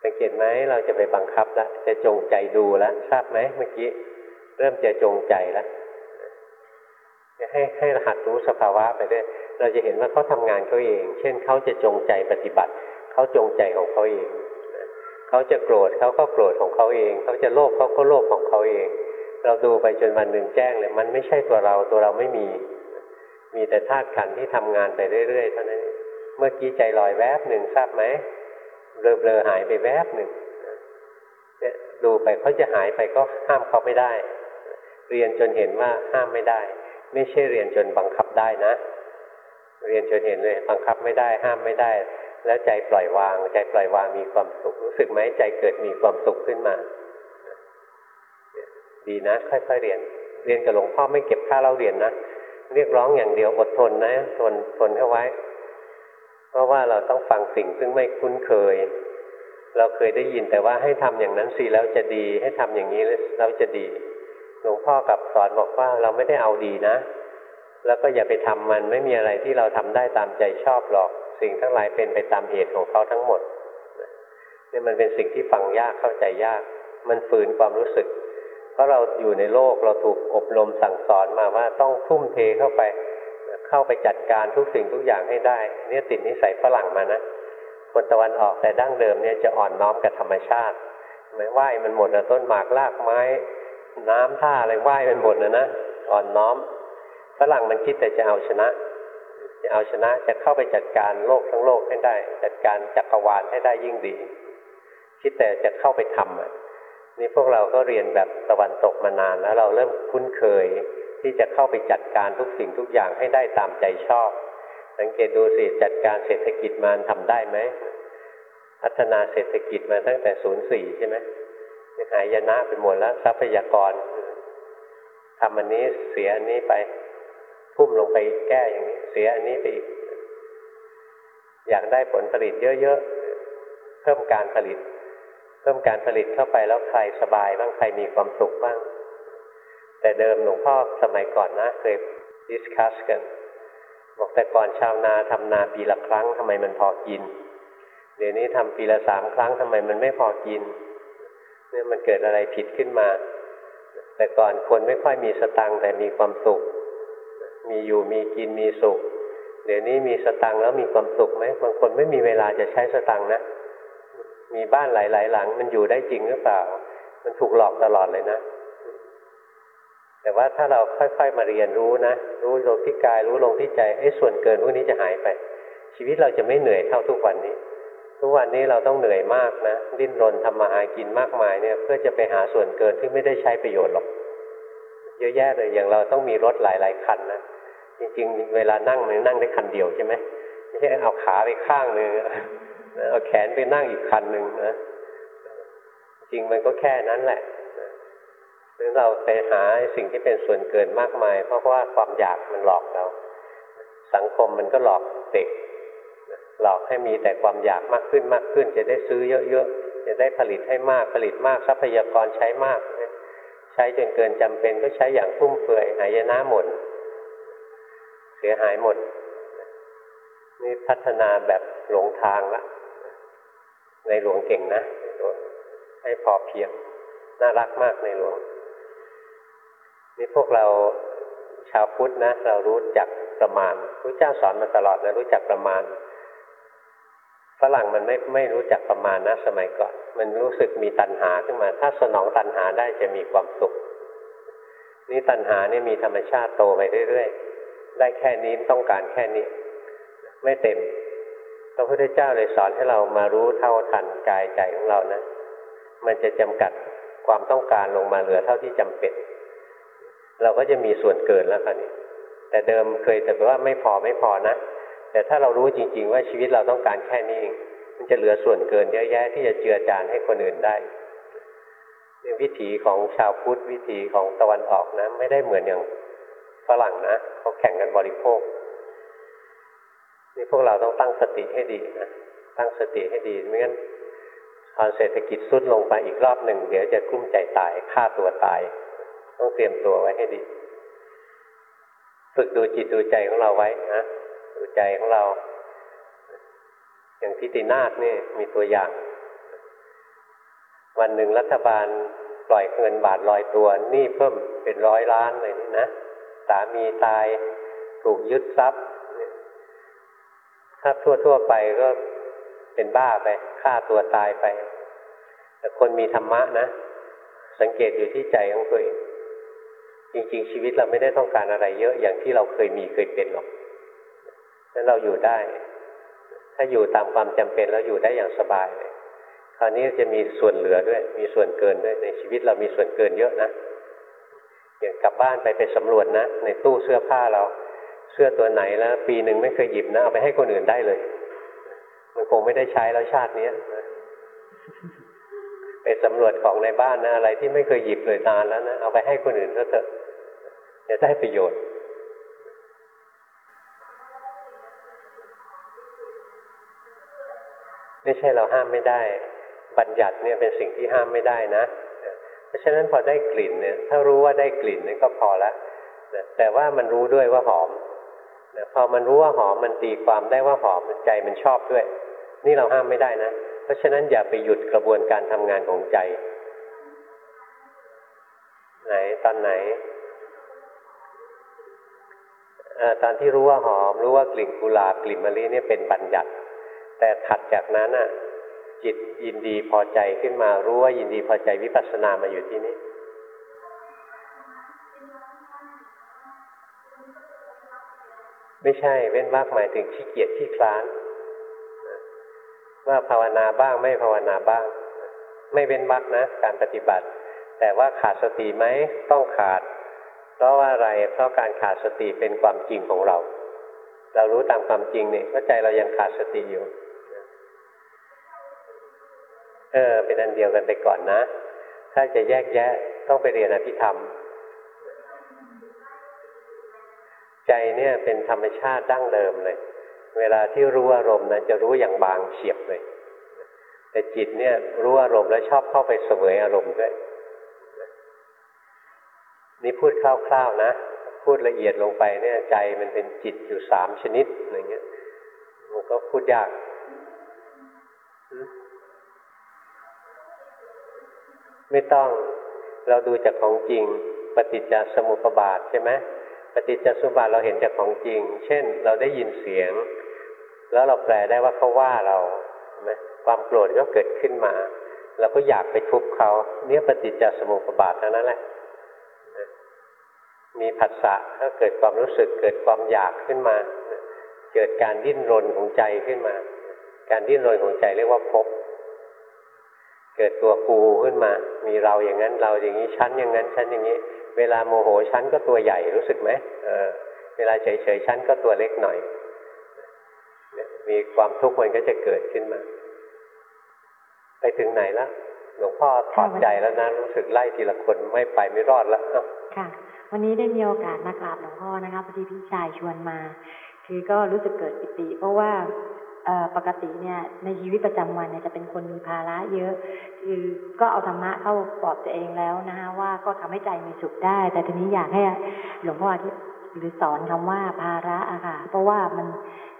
สังเกตไหมเราจะไปบังคับแล้วจะจงใจดูแล้วทราบไหมเมื่อกี้ เริ่มจะจงใจแล้วให้ให้รหัดรู้สภาวะไปด้วยเราจะเห็นว่าเขาทำงานเขาเอง เช่นเขาจะจงใจปฏิบัติเขาจงใจของเขาเอง เขาจะโกรธเขาก็โกรธของเขาเอง เขาจะโลภเขาก็โลภของเขาเอง เราดูไปจนวันหนึ่งแจ้งเลยมันไม่ใช่ตัวเราตัวเราไม่มี มีแต่ธาตุขันที่ทำงานไปเรื่อยๆเท่านั้นเมื่อกี้ใจลอยแวบหนึ่งทราบไหมเบลอๆหายไปแวบหนึ่งเนี่ยดูไปเขาจะหายไปก็ห้ามเขาไม่ได้ เรียนจนเห็นว่าห้ามไม่ได้ ไม่ใช่เรียนจนบังคับได้นะ เรียนจนเห็นเลยบังคับไม่ได้ ห้ามไม่ได้ แล้วใจปล่อยวาง ใจปล่อยวางมีความสุข รู้สึกไหมใจเกิดมีความสุขขึ้นมา ดีนะ ค่อยๆเรียน เรียนกับหลวงพ่อไม่เก็บค่าเราเรียนนะ เรียกร้องอย่างเดียวอดทนนะ ทนทนเข้าไว้ เพราะว่าเราต้องฟังสิ่งซึ่งไม่คุ้นเคย เราเคยได้ยินแต่ว่าให้ทำอย่างนั้นสิแล้วจะดี ให้ทำอย่างนี้แล้วจะดี หลวงพ่อกับสอนบอกว่าเราไม่ได้เอาดีนะ แล้วก็อย่าไปทำมันไม่มีอะไรที่เราทำได้ตามใจชอบหรอก สิ่งทั้งหลายเป็นไปตามเหตุของเขาทั้งหมดนี่มันเป็นสิ่งที่ฟังยากเข้าใจยาก มันฝืนความรู้สึก เพราะเราอยู่ในโลกเราถูกอบรมสั่งสอนมาว่าต้องทุ่มเทเข้าไป เข้าไปจัดการทุกสิ่งทุกอย่างให้ได้ เนี่ยติดนิสัยฝรั่งมานะคนตะวันออกแต่ดั้งเดิมเนี่ยจะอ่อนน้อมกับธรรมชาติไม่ไหวมันหมดนะต้นหมากรากไม้ น้ำท่าอะไรไหวมันหมดนะนะอ่อนน้อมฝรั่งมันคิดแต่จะเอาชนะ จะเอาชนะจะเข้าไปจัดการโลกทั้งโลกให้ได้ จัดการจักรวาลให้ได้ยิ่งดี คิดแต่จะเข้าไปทำอะนี่พวกเราก็เรียนแบบตะวันตกมานานแล้วเราเริ่มคุ้นเคย ที่จะเข้าไปจัดการทุกสิ่งทุกอย่างให้ได้ตามใจชอบ สังเกตดูสิจัดการเศรษฐกิจมาทำได้ไหมพัฒนาเศรษฐกิจมาตั้งแต่ศูนย์สี่ใช่ไหมหายนะไปหมดแล้วทรัพยากรทำอันนี้เสียอันนี้ไป พุ่มลงไปแก้อย่างนี้ เสียอันนี้ไปอีก อยากได้ผลผลิตเยอะๆ เพิ่มการผลิต เพิ่มการผลิตเข้าไปแล้วใครสบายบ้างใครมีความสุขบ้าง แต่เดิมหลวงพ่อสมัยก่อนนะเคยดิสคัสกันบอกแต่ก่อนชาวนาทำนาปีละครั้งทำไมมันพอกิน เดี๋ยวนี้ทำปีละสามครั้งทำไมมันไม่พอกิน เนี่ยมันเกิดอะไรผิดขึ้นมา แต่ก่อนคนไม่ค่อยมีสตังค์แต่มีความสุข มีอยู่มีกินมีสุข เดี๋ยวนี้มีสตังค์แล้วมีความสุขไหมบางคนไม่มีเวลาจะใช้สตังค์นะ มีบ้านหลายๆหลัง มันอยู่ได้จริงหรือเปล่า มันถูกหลอกตลอดเลยนะ แต่ว่าถ้าเราค่อยๆมาเรียนรู้นะ รู้ลงที่กาย รู้ลงที่ใจไอ้ส่วนเกินพวกนี้จะหายไป ชีวิตเราจะไม่เหนื่อยเท่าทุกวันนี้ ทุกวันนี้เราต้องเหนื่อยมากนะ ดิ้นรนทำมาหากินมากมายเนี่ย เพื่อจะไปหาส่วนเกินที่ไม่ได้ใช้ประโยชน์หรอกเยอะแยะเลยอย่างเราต้องมีรถหลาย ๆ คันนะ จริงๆ เวลานั่งมันนั่งได้คันเดียวใช่ไหมไม่ใช่เอาขาไปข้างหนึ่งเอาแขนไปนั่งอีกคันหนึ่งนะจริงมันก็แค่นั้นแหละหรือเราไปหาสิ่งที่เป็นส่วนเกินมากมาย เพราะว่าความอยากมันหลอกเรา สังคมมันก็หลอกเด็กหลอกให้มีแต่ความอยากมากขึ้นมากขึ้น จะได้ซื้อเยอะๆจะได้ผลิตให้มากผลิตมากทรัพยากรใช้มาก ใช้จนเกินจำเป็นก็ใช้อย่างฟุ่มเฟือยหายนะหมด เสียหายหมด นี่พัฒนาแบบหลงทางละ ในหลวงเก่งนะหลวงให้พอเพียง น่ารักมากในหลวง นี่พวกเราชาวพุทธนะ เรารู้จักประมาณพระเจ้าสอนมาตลอดนะรู้จักประมาณฝรั่งมันไม่ไม่รู้จักประมาณนะสมัยก่อน มันรู้สึกมีตัณหาขึ้นมา ถ้าสนองตัณหาได้จะมีความสุข นี่ตัณหานี่มีธรรมชาติโตไปเรื่อยๆ ได้แค่นี้ต้องการแค่นี้ ไม่เต็มพระพุทธเจ้าเลยสอนให้เรามารู้เท่าทันกายใจของเรานะ มันจะจำกัดความต้องการลงมาเหลือเท่าที่จำเป็น เราก็จะมีส่วนเกินแล้วคราวนี้ แต่เดิมเคยแต่ว่าไม่พอไม่พอนะ แต่ถ้าเรารู้จริง ๆ ว่าชีวิตเราต้องการแค่นี้เองมันจะเหลือส่วนเกินเยอะแยะที่จะเจือจานให้คนอื่นได้นี่วิถีของชาวพุทธวิถีของตะวันออกนะไม่ได้เหมือนอย่าง ฝรั่งนะเขาแข่งกันบริโภค นี่พวกเราต้องตั้งสติให้ดีนะตั้งสติให้ดีไม่งั้นพอเศรษฐกิจสุดลงไปอีกรอบหนึ่งเดี๋ยวจะกลุ้มใจตายฆ่าตัวตาย ต้องเตรียมตัวไว้ให้ดี ฝึกดูจิตดูใจของเราไว้นะดูใจของเรา อย่างพิตินาศนี่มีตัวอย่าง วันหนึ่งรัฐบาลปล่อยเงินบาทลอยตัวหนี้เพิ่มเป็นร้อยล้านเลยนี่นะ สามีตาย ถูกยึดทรัพย์ ถ้าทั่วๆไปก็เป็นบ้าไปฆ่าตัวตายไป แต่คนมีธรรมะนะ สังเกตอยู่ที่ใจของตัวเองจริง ๆ ชีวิตเราไม่ได้ต้องการอะไรเยอะอย่างที่เราเคยมีเคยเป็นหรอกนั้นเราอยู่ได้ ถ้าอยู่ตามความจำเป็นแล้วอยู่ได้อย่างสบายเลยคราวนี้จะมีส่วนเหลือด้วย มีส่วนเกินด้วยในชีวิตเรามีส่วนเกินเยอะนะ อย่างกลับบ้านไปไปสำรวจนะ ในตู้เสื้อผ้าเราเสื้อตัวไหนแล้ว ปีหนึ่งไม่เคยหยิบนะเอาไปให้คนอื่นได้เลย มันคงไม่ได้ใช้แล้วชาตินี้นะไปสำรวจของในบ้านนะอะไรที่ไม่เคยหยิบเลยนานแล้วนะเอาไปให้คนอื่นก็เถอะจะได้ประโยชน์ไม่ใช่เราห้ามไม่ได้ บัญญัติเนี่ยเป็นสิ่งที่ห้ามไม่ได้นะ เพราะฉะนั้นพอได้กลิ่นเนี่ยถ้ารู้ว่าได้กลิ่นนี่ก็พอละแต่ว่ามันรู้ด้วยว่าหอมพอมันรู้ว่าหอมมันตีความได้ว่าหอมใจมันชอบด้วย นี่เราห้ามไม่ได้นะ เพราะฉะนั้นอย่าไปหยุดกระบวนการทำงานของใจ ไหนตอนไหนอตอนที่รู้ว่าหอม รู้ว่ากลิ่นกุหลาบกลิ่นมะลิเนี่ยเป็นบัญญัติ แต่ถัดจากนั้นอะ จิตยินดีพอใจขึ้นมารู้ว่ายินดีพอใจวิปัสสนามาอยู่ที่นี้ไม่ใช่เว้นว่ากหมายถึงขี้เกียจขี้คลานว่าภาวนาบ้างไม่ภาวนาบ้าง ไม่เว้นวักนะ การปฏิบัติ แต่ว่าขาดสติไหมต้องขาด เพราะว่าอะไรเพราะการขาดสติเป็นความจริงของเรา เรารู้ตามความจริงเนี่ยว่าใจเรายังขาดสติอยู่ เออ เป็นอันเดียวกันไปก่อนนะ ถ้าจะแยกแยะต้องไปเรียนอภิธรรม ใจเนี่ยเป็นธรรมชาติดั้งเดิมเลย เวลาที่รู้อารมณ์นะจะรู้อย่างบางเฉียบเลย แต่จิตเนี่ยรู้อารมณ์แล้วชอบเข้าไปเสวยอารมณ์ด้วยนี่พูดคร่าวๆนะ พูดละเอียดลงไปเนี่ยใจมันเป็นจิตอยู่สามชนิดอย่างเงี้ย มันก็พูดยาก ไม่ต้องเราดูจากของจริง ปฏิจจสมุปบาทใช่ไหมปฏิจจสมุปบาทเราเห็นจากของจริง เช่น เราได้ยินเสียง แล้วเราแปลได้ว่าเขาว่าเราใช่ไหมความโกรธก็เกิดขึ้นมาเราก็อยากไปทุบเขาเนี่ยปฏิจจสมุปบาทเท่านั้นแหละมีผัสสะก็เกิดความรู้สึกเกิดความอยากขึ้นมา เกิดการดิ้นรนของใจขึ้นมา การดิ้นรนของใจเรียกว่าภพ เกิดตัวกูขึ้นมา มีเราอย่างนั้นเราอย่างนี้ชั้นอย่างนั้นชั้นอย่างนี้ เวลาโมโหชั้นก็ตัวใหญ่รู้สึกไหมเออเวลาเฉยๆชั้นก็ตัวเล็กหน่อย มีความทุกข์มันก็จะเกิดขึ้นมา ไปถึงไหนละหลวงพ่อถอดใจแล้วนะรู้สึกไล่ทีละคนไม่ไปไม่รอดแล้วค่ะ วันนี้ได้มีโอกาสมากราบหลวงพ่อนะคะพอดีพี่ชายชวนมา คือก็รู้สึกเกิดปิติ เพราะว่า ปกติเนี่ยในชีวิตประจำวันเนี่ยจะเป็นคนมีภาระเยอะ คือก็เอาธรรมะเข้าปลอบตัวเองแล้วนะคะว่าก็ทำให้ใจมีสุขได้ แต่ทีนี้อยากให้หลวงพ่อที่หรือสอนคำว่าภาระอะค่ะ เพราะว่ามัน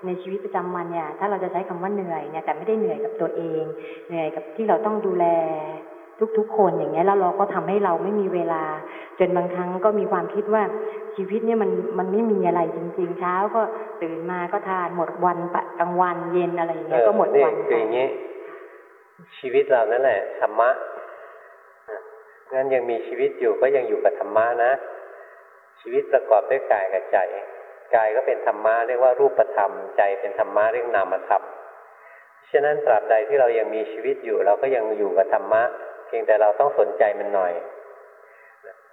ในชีวิตประจำวันเนี่ย ถ้าเราจะใช้คำว่าเหนื่อยเนี่ยแต่ไม่ได้เหนื่อยกับตัวเอง เหนื่อยกับที่เราต้องดูแล ทุกๆ คนอย่างเงี้ยแล้วเราก็ทำให้เราไม่มีเวลา จนบางครั้งก็มีความคิดว่าชีวิตเนี่ยมันมันไม่มีอะไรจริง ๆ เช้าก็ตื่นมาก็ทานหมดวันกลางวันเย็นอะไรอย่างเงี้ยก็หมดวันคืออย่างนี้ชีวิตเรานั่นแหละธรรมะงั้นยังมีชีวิตอยู่ก็ยังอยู่กับธรรมะนะ ชีวิตประกอบด้วยกายกับใจกายก็เป็นธรรมะเรียกว่ารูปธรรม ใจเป็นธรรมะเรียกนามธรรมฉะนั้นตราบใดที่เรายังมีชีวิตอยู่ เราก็ยังอยู่กับธรรมะ เพียงแต่เราต้องสนใจมันหน่อย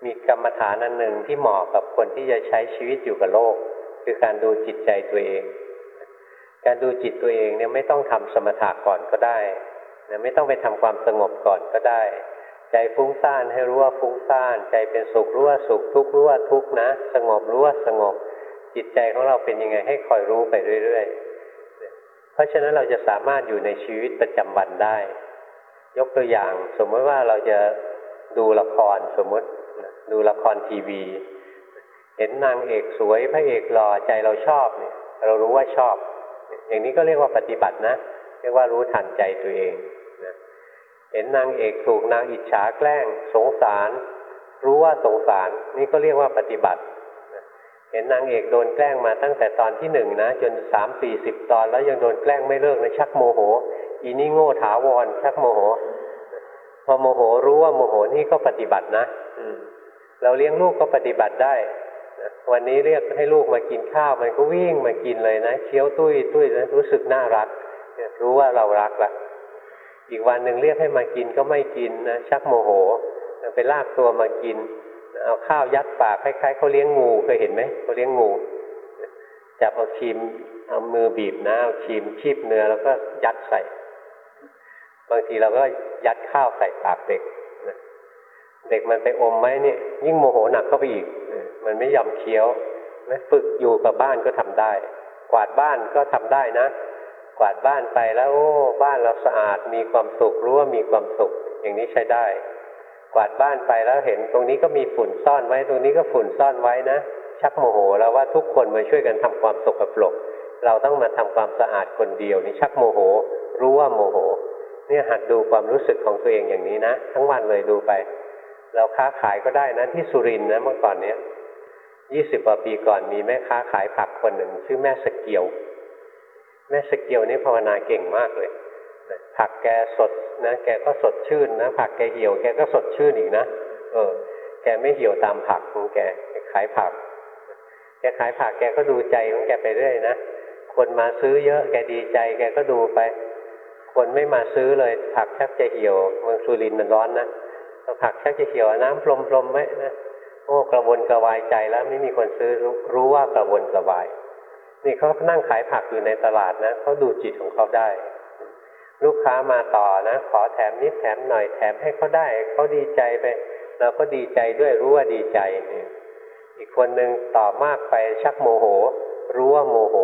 มีกรรมฐานอันหนึ่งที่เหมาะกับคนที่จะใช้ชีวิตอยู่กับโลก คือการดูจิตใจตัวเอง การดูจิตตัวเองเนี่ยไม่ต้องทำสมถะก่อนก็ได้นะไม่ต้องไปทำความสงบก่อนก็ได้ ใจฟุ้งซ่านให้รู้ว่าฟุ้งซ่าน ใจเป็นสุขรู้ว่าสุขทุกข์รู้ว่าทุกข์นะ สงบรู้ว่าสงบ จิตใจของเราเป็นยังไงให้คอยรู้ไปเรื่อยๆ เพราะฉะนั้นเราจะสามารถอยู่ในชีวิตประจำวันได้ ยกตัวอย่าง สมมติว่าเราจะดูละครสมมติดูละครทีวี เห็นนางเอกสวยพระเอกหล่อใจเราชอบเนี่ย เรารู้ว่าชอบ อย่างนี้ก็เรียกว่าปฏิบัตินะ เรียกว่ารู้ทันใจตัวเองนะเห็นนางเอกถูกนางอิจฉาแกล้ง สงสาร รู้ว่าสงสาร นี่ก็เรียกว่าปฏิบัติเห็นนางเอกโดนแกล้งมาตั้งแต่ตอนที่หนึ่งนะ จนสามสี่สิบตอนแล้วยังโดนแกล้งไม่เลิกนะชักโมโห อีนี่โง่ถาวรชักโมโห พอโมโหรู้ว่าโมโหนี่ก็ปฏิบัตินะเราเลี้ยงลูกก็ปฏิบัติได้วันนี้เรียกให้ลูกมากินข้าวมันก็วิ่งมากินเลยนะเคี้ยวตุ้ยตุ้ยนะรู้สึกน่ารักรู้ว่าเรารักละอีกวันหนึ่งเรียกให้มากินก็ไม่กินนะชักโมโหไปลากตัวมากิน เอาข้าวยัดปากคล้ายๆเขาเลี้ยงงูเคยเห็นไหมเขาเลี้ยงงูจับเอาชิมเอามือบีบนะเอาชิมชีบเนื้อแล้วก็ยัดใส่ บางทีเราก็ยัดข้าวใส่ปากเด็กเด็กมันไปอมไหมเนี่ยยิ่งโมโหหนักเข้าไปอีก มันไม่ยอมเคี้ยวไม่ฝึกอยู่กับบ้านก็ทำได้ กวาดบ้านก็ทำได้นะ กวาดบ้านไปแล้วโอ้บ้านเราสะอาดมีความสุขรู้ว่ามีความสุข อย่างนี้ใช้ได้ กวาดบ้านไปแล้วเห็นตรงนี้ก็มีฝุ่นซ่อนไว้ ตรงนี้ก็ฝุ่นซ่อนไว้นะชักโมโหแล้วว่าทุกคนมาช่วยกันทำความสกปรก เราต้องมาทำความสะอาดคนเดียวนี่ชักโมโห รู้ว่าโมโห เนี่ยหัดดูความรู้สึกของตัวเองอย่างนี้นะทั้งวันเลยดูไป เราค้าขายก็ได้นะที่สุรินทร์นะเมื่อก่อนเนี้ยยี่สิบกว่าปีก่อนมีแม่ค้าขายผักคนหนึ่งชื่อแม่สเกียว แม่สเกียวนี่ภาวนาเก่งมากเลยผักแกสดนะแกก็สดชื่นนะผักแกเหี่ยวแกก็สดชื่นอีกนะเออ แกไม่เหี่ยวตามผักของแกแกขายผัก แกขายผักแกก็ดูใจของแกไปเรื่อยนะคนมาซื้อเยอะแกดีใจ แกก็ดูไป คนไม่มาซื้อเลย ผักชักจะเหี่ยวเมืองสุรินทร์มันร้อนนะผักชักจะเหี่ยวน้ำพรมพรมไหมนะโอ้กระวนกระวายใจแล้วไม่มีคนซื้อรู้ว่ากระวนกระวาย นี่เขานั่งขายผักอยู่ในตลาดนะเขาดูจิตของเขาได้ ลูกค้ามาต่อนะ ขอแถมนิดแถมหน่อยแถมให้เขาได้เขาดีใจไปเราก็ดีใจด้วยรู้ว่าดีใจเนี่ยอีกคนหนึ่งต่อมากไปชักโมโห รู้ว่าโมโห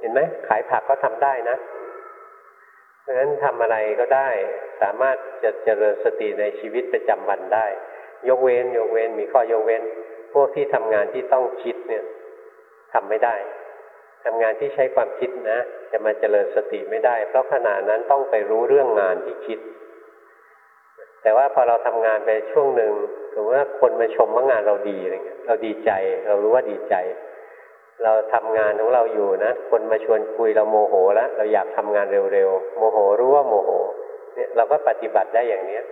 เห็นไหมขายผักก็ทำได้นะ เพราะฉะนั้นทำอะไรก็ได้ สามารถจะเจริญสติในชีวิตประจำวันได้ ยกเว้น ยกเว้น มีข้อยกเว้น พวกที่ทำงานที่ต้องคิดเนี่ยทำไม่ได้ทำงานที่ใช้ความคิดนะ จะมาเจริญสติไม่ได้ เพราะขณะนั้นต้องไปรู้เรื่องงานที่คิด แต่ว่าพอเราทำงานไปช่วงหนึ่งสมมติว่าคนมาชมว่างานเราดีอะไรเงี้ยเราดีใจ เรารู้ว่าดีใจ เราทำงานของเราอยู่นะ คนมาชวนคุยเราโมโหแล้วเราอยากทำงานเร็วๆ โมโหรู้ว่าโมโห เนี่ยเราก็ปฏิบัติได้อย่างเนี้ย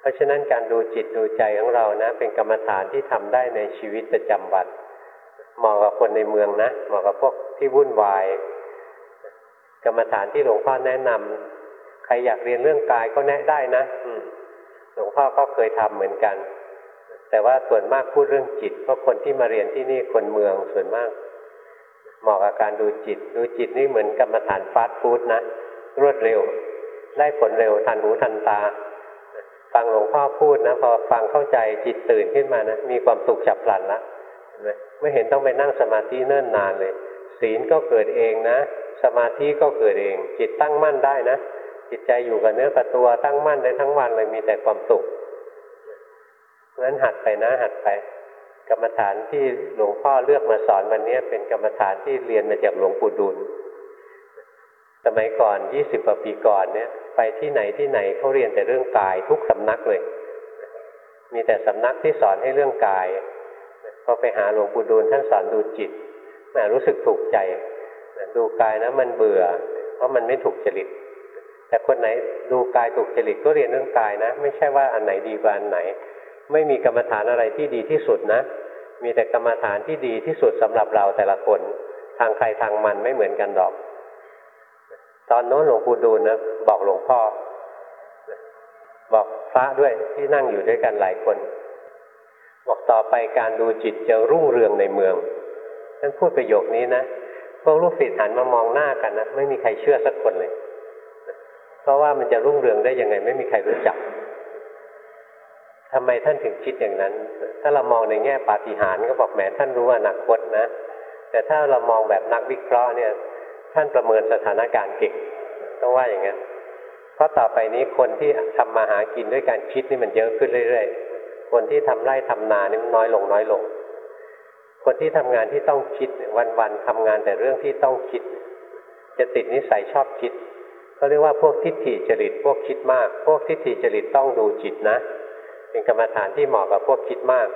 เพราะฉะนั้นการดูจิตดูใจของเรานะ เป็นกรรมฐานที่ทำได้ในชีวิตประจำวันเหมาะกับคนในเมืองนะเหมาะกับพวกที่วุ่นวาย กรรมฐานที่หลวงพ่อแนะนำใครอยากเรียนเรื่องกายก็แนะได้นะหลวงพ่อก็เคยทำเหมือนกัน แต่ว่าส่วนมากพูดเรื่องจิต เพราะคนที่มาเรียนที่นี่คนเมืองส่วนมาก เหมาะกับการดูจิต ดูจิตนี่เหมือนกรรมฐานฟาสต์ฟู้ดนะ รวดเร็ว ได้ผลเร็วทันหูทันตา ฟังหลวงพ่อพูดนะพอฟังเข้าใจจิตตื่นขึ้นมานะมีความสุขฉับพลันละไม่เห็นต้องไปนั่งสมาธิเนิ่นนานเลย ศีลก็เกิดเองนะ สมาธิก็เกิดเอง จิตตั้งมั่นได้นะจิตใจอยู่กับเนื้อกับตัวตั้งมั่นได้ทั้งวันเลยมีแต่ความสุข ราะนั้นหัดไปนะหัดไป กรรมฐานที่หลวงพ่อเลือกมาสอนวันนี้เป็นกรรมฐานที่เรียนมาจากหลวงปู่ดูลสมัยก่อนยี่สิบกว่าปีก่อนเนี่ย ไปที่ไหนที่ไหนเขาเรียนแต่เรื่องกายทุกสำนักเลย มีแต่สำนักที่สอนให้เรื่องกายพอไปหาหลวงปู่ดูลท่านสอนดูจิตแม่รู้สึกถูกใจดูกายนะมันเบื่อ เพราะมันไม่ถูกจริตแต่คนไหนดูกายถูกจริตก็เรียนเรื่องกายนะ ไม่ใช่ว่าอันไหนดีกว่าอันไหน ไม่มีกรรมฐานอะไรที่ดีที่สุดนะ มีแต่กรรมฐานที่ดีที่สุดสำหรับเราแต่ละคน ทางใครทางมันไม่เหมือนกันดอก ตอนโน้นหลวงปู่ดูลนะบอกหลวงพ่อ บอกพระด้วยที่นั่งอยู่ด้วยกันหลายคน บอกต่อไปการดูจิตจะรุ่งเรืองในเมืองท่านพูดประโยคนี้นะพวกลูกศิษย์หันมามองหน้ากันนะไม่มีใครเชื่อสักคนเลย เพราะว่ามันจะรุ่งเรืองได้ยังไง ไม่มีใครรู้จัก ทำไมท่านถึงคิดอย่างนั้น ถ้าเรามองในแง่ปาฏิหาริย์ก็บอกแหมท่านรู้อนาคตนะ แต่ถ้าเรามองแบบนักวิเคราะห์เนี่ย ท่านประเมินสถานการณ์เก่งต้องว่าอย่างนั้น เพราะต่อไปนี้คนที่ทำมาหากินด้วยการคิดนี่มันเยอะขึ้นเรื่อยๆ คนที่ทำไร่ทำนานี่มัน้อยลงน้อยลง คนที่ทำงานที่ต้องคิดวันๆทำงานแต่เรื่องที่ต้องคิด จะติดนิสัยชอบคิดเขาเรียกว่าพวกทิฏฐิจริตพวกคิดมาก พวกทิฏฐิจริตต้องดูจิตนะ เป็นกรรมฐานที่เหมาะกับพวกคิดมาก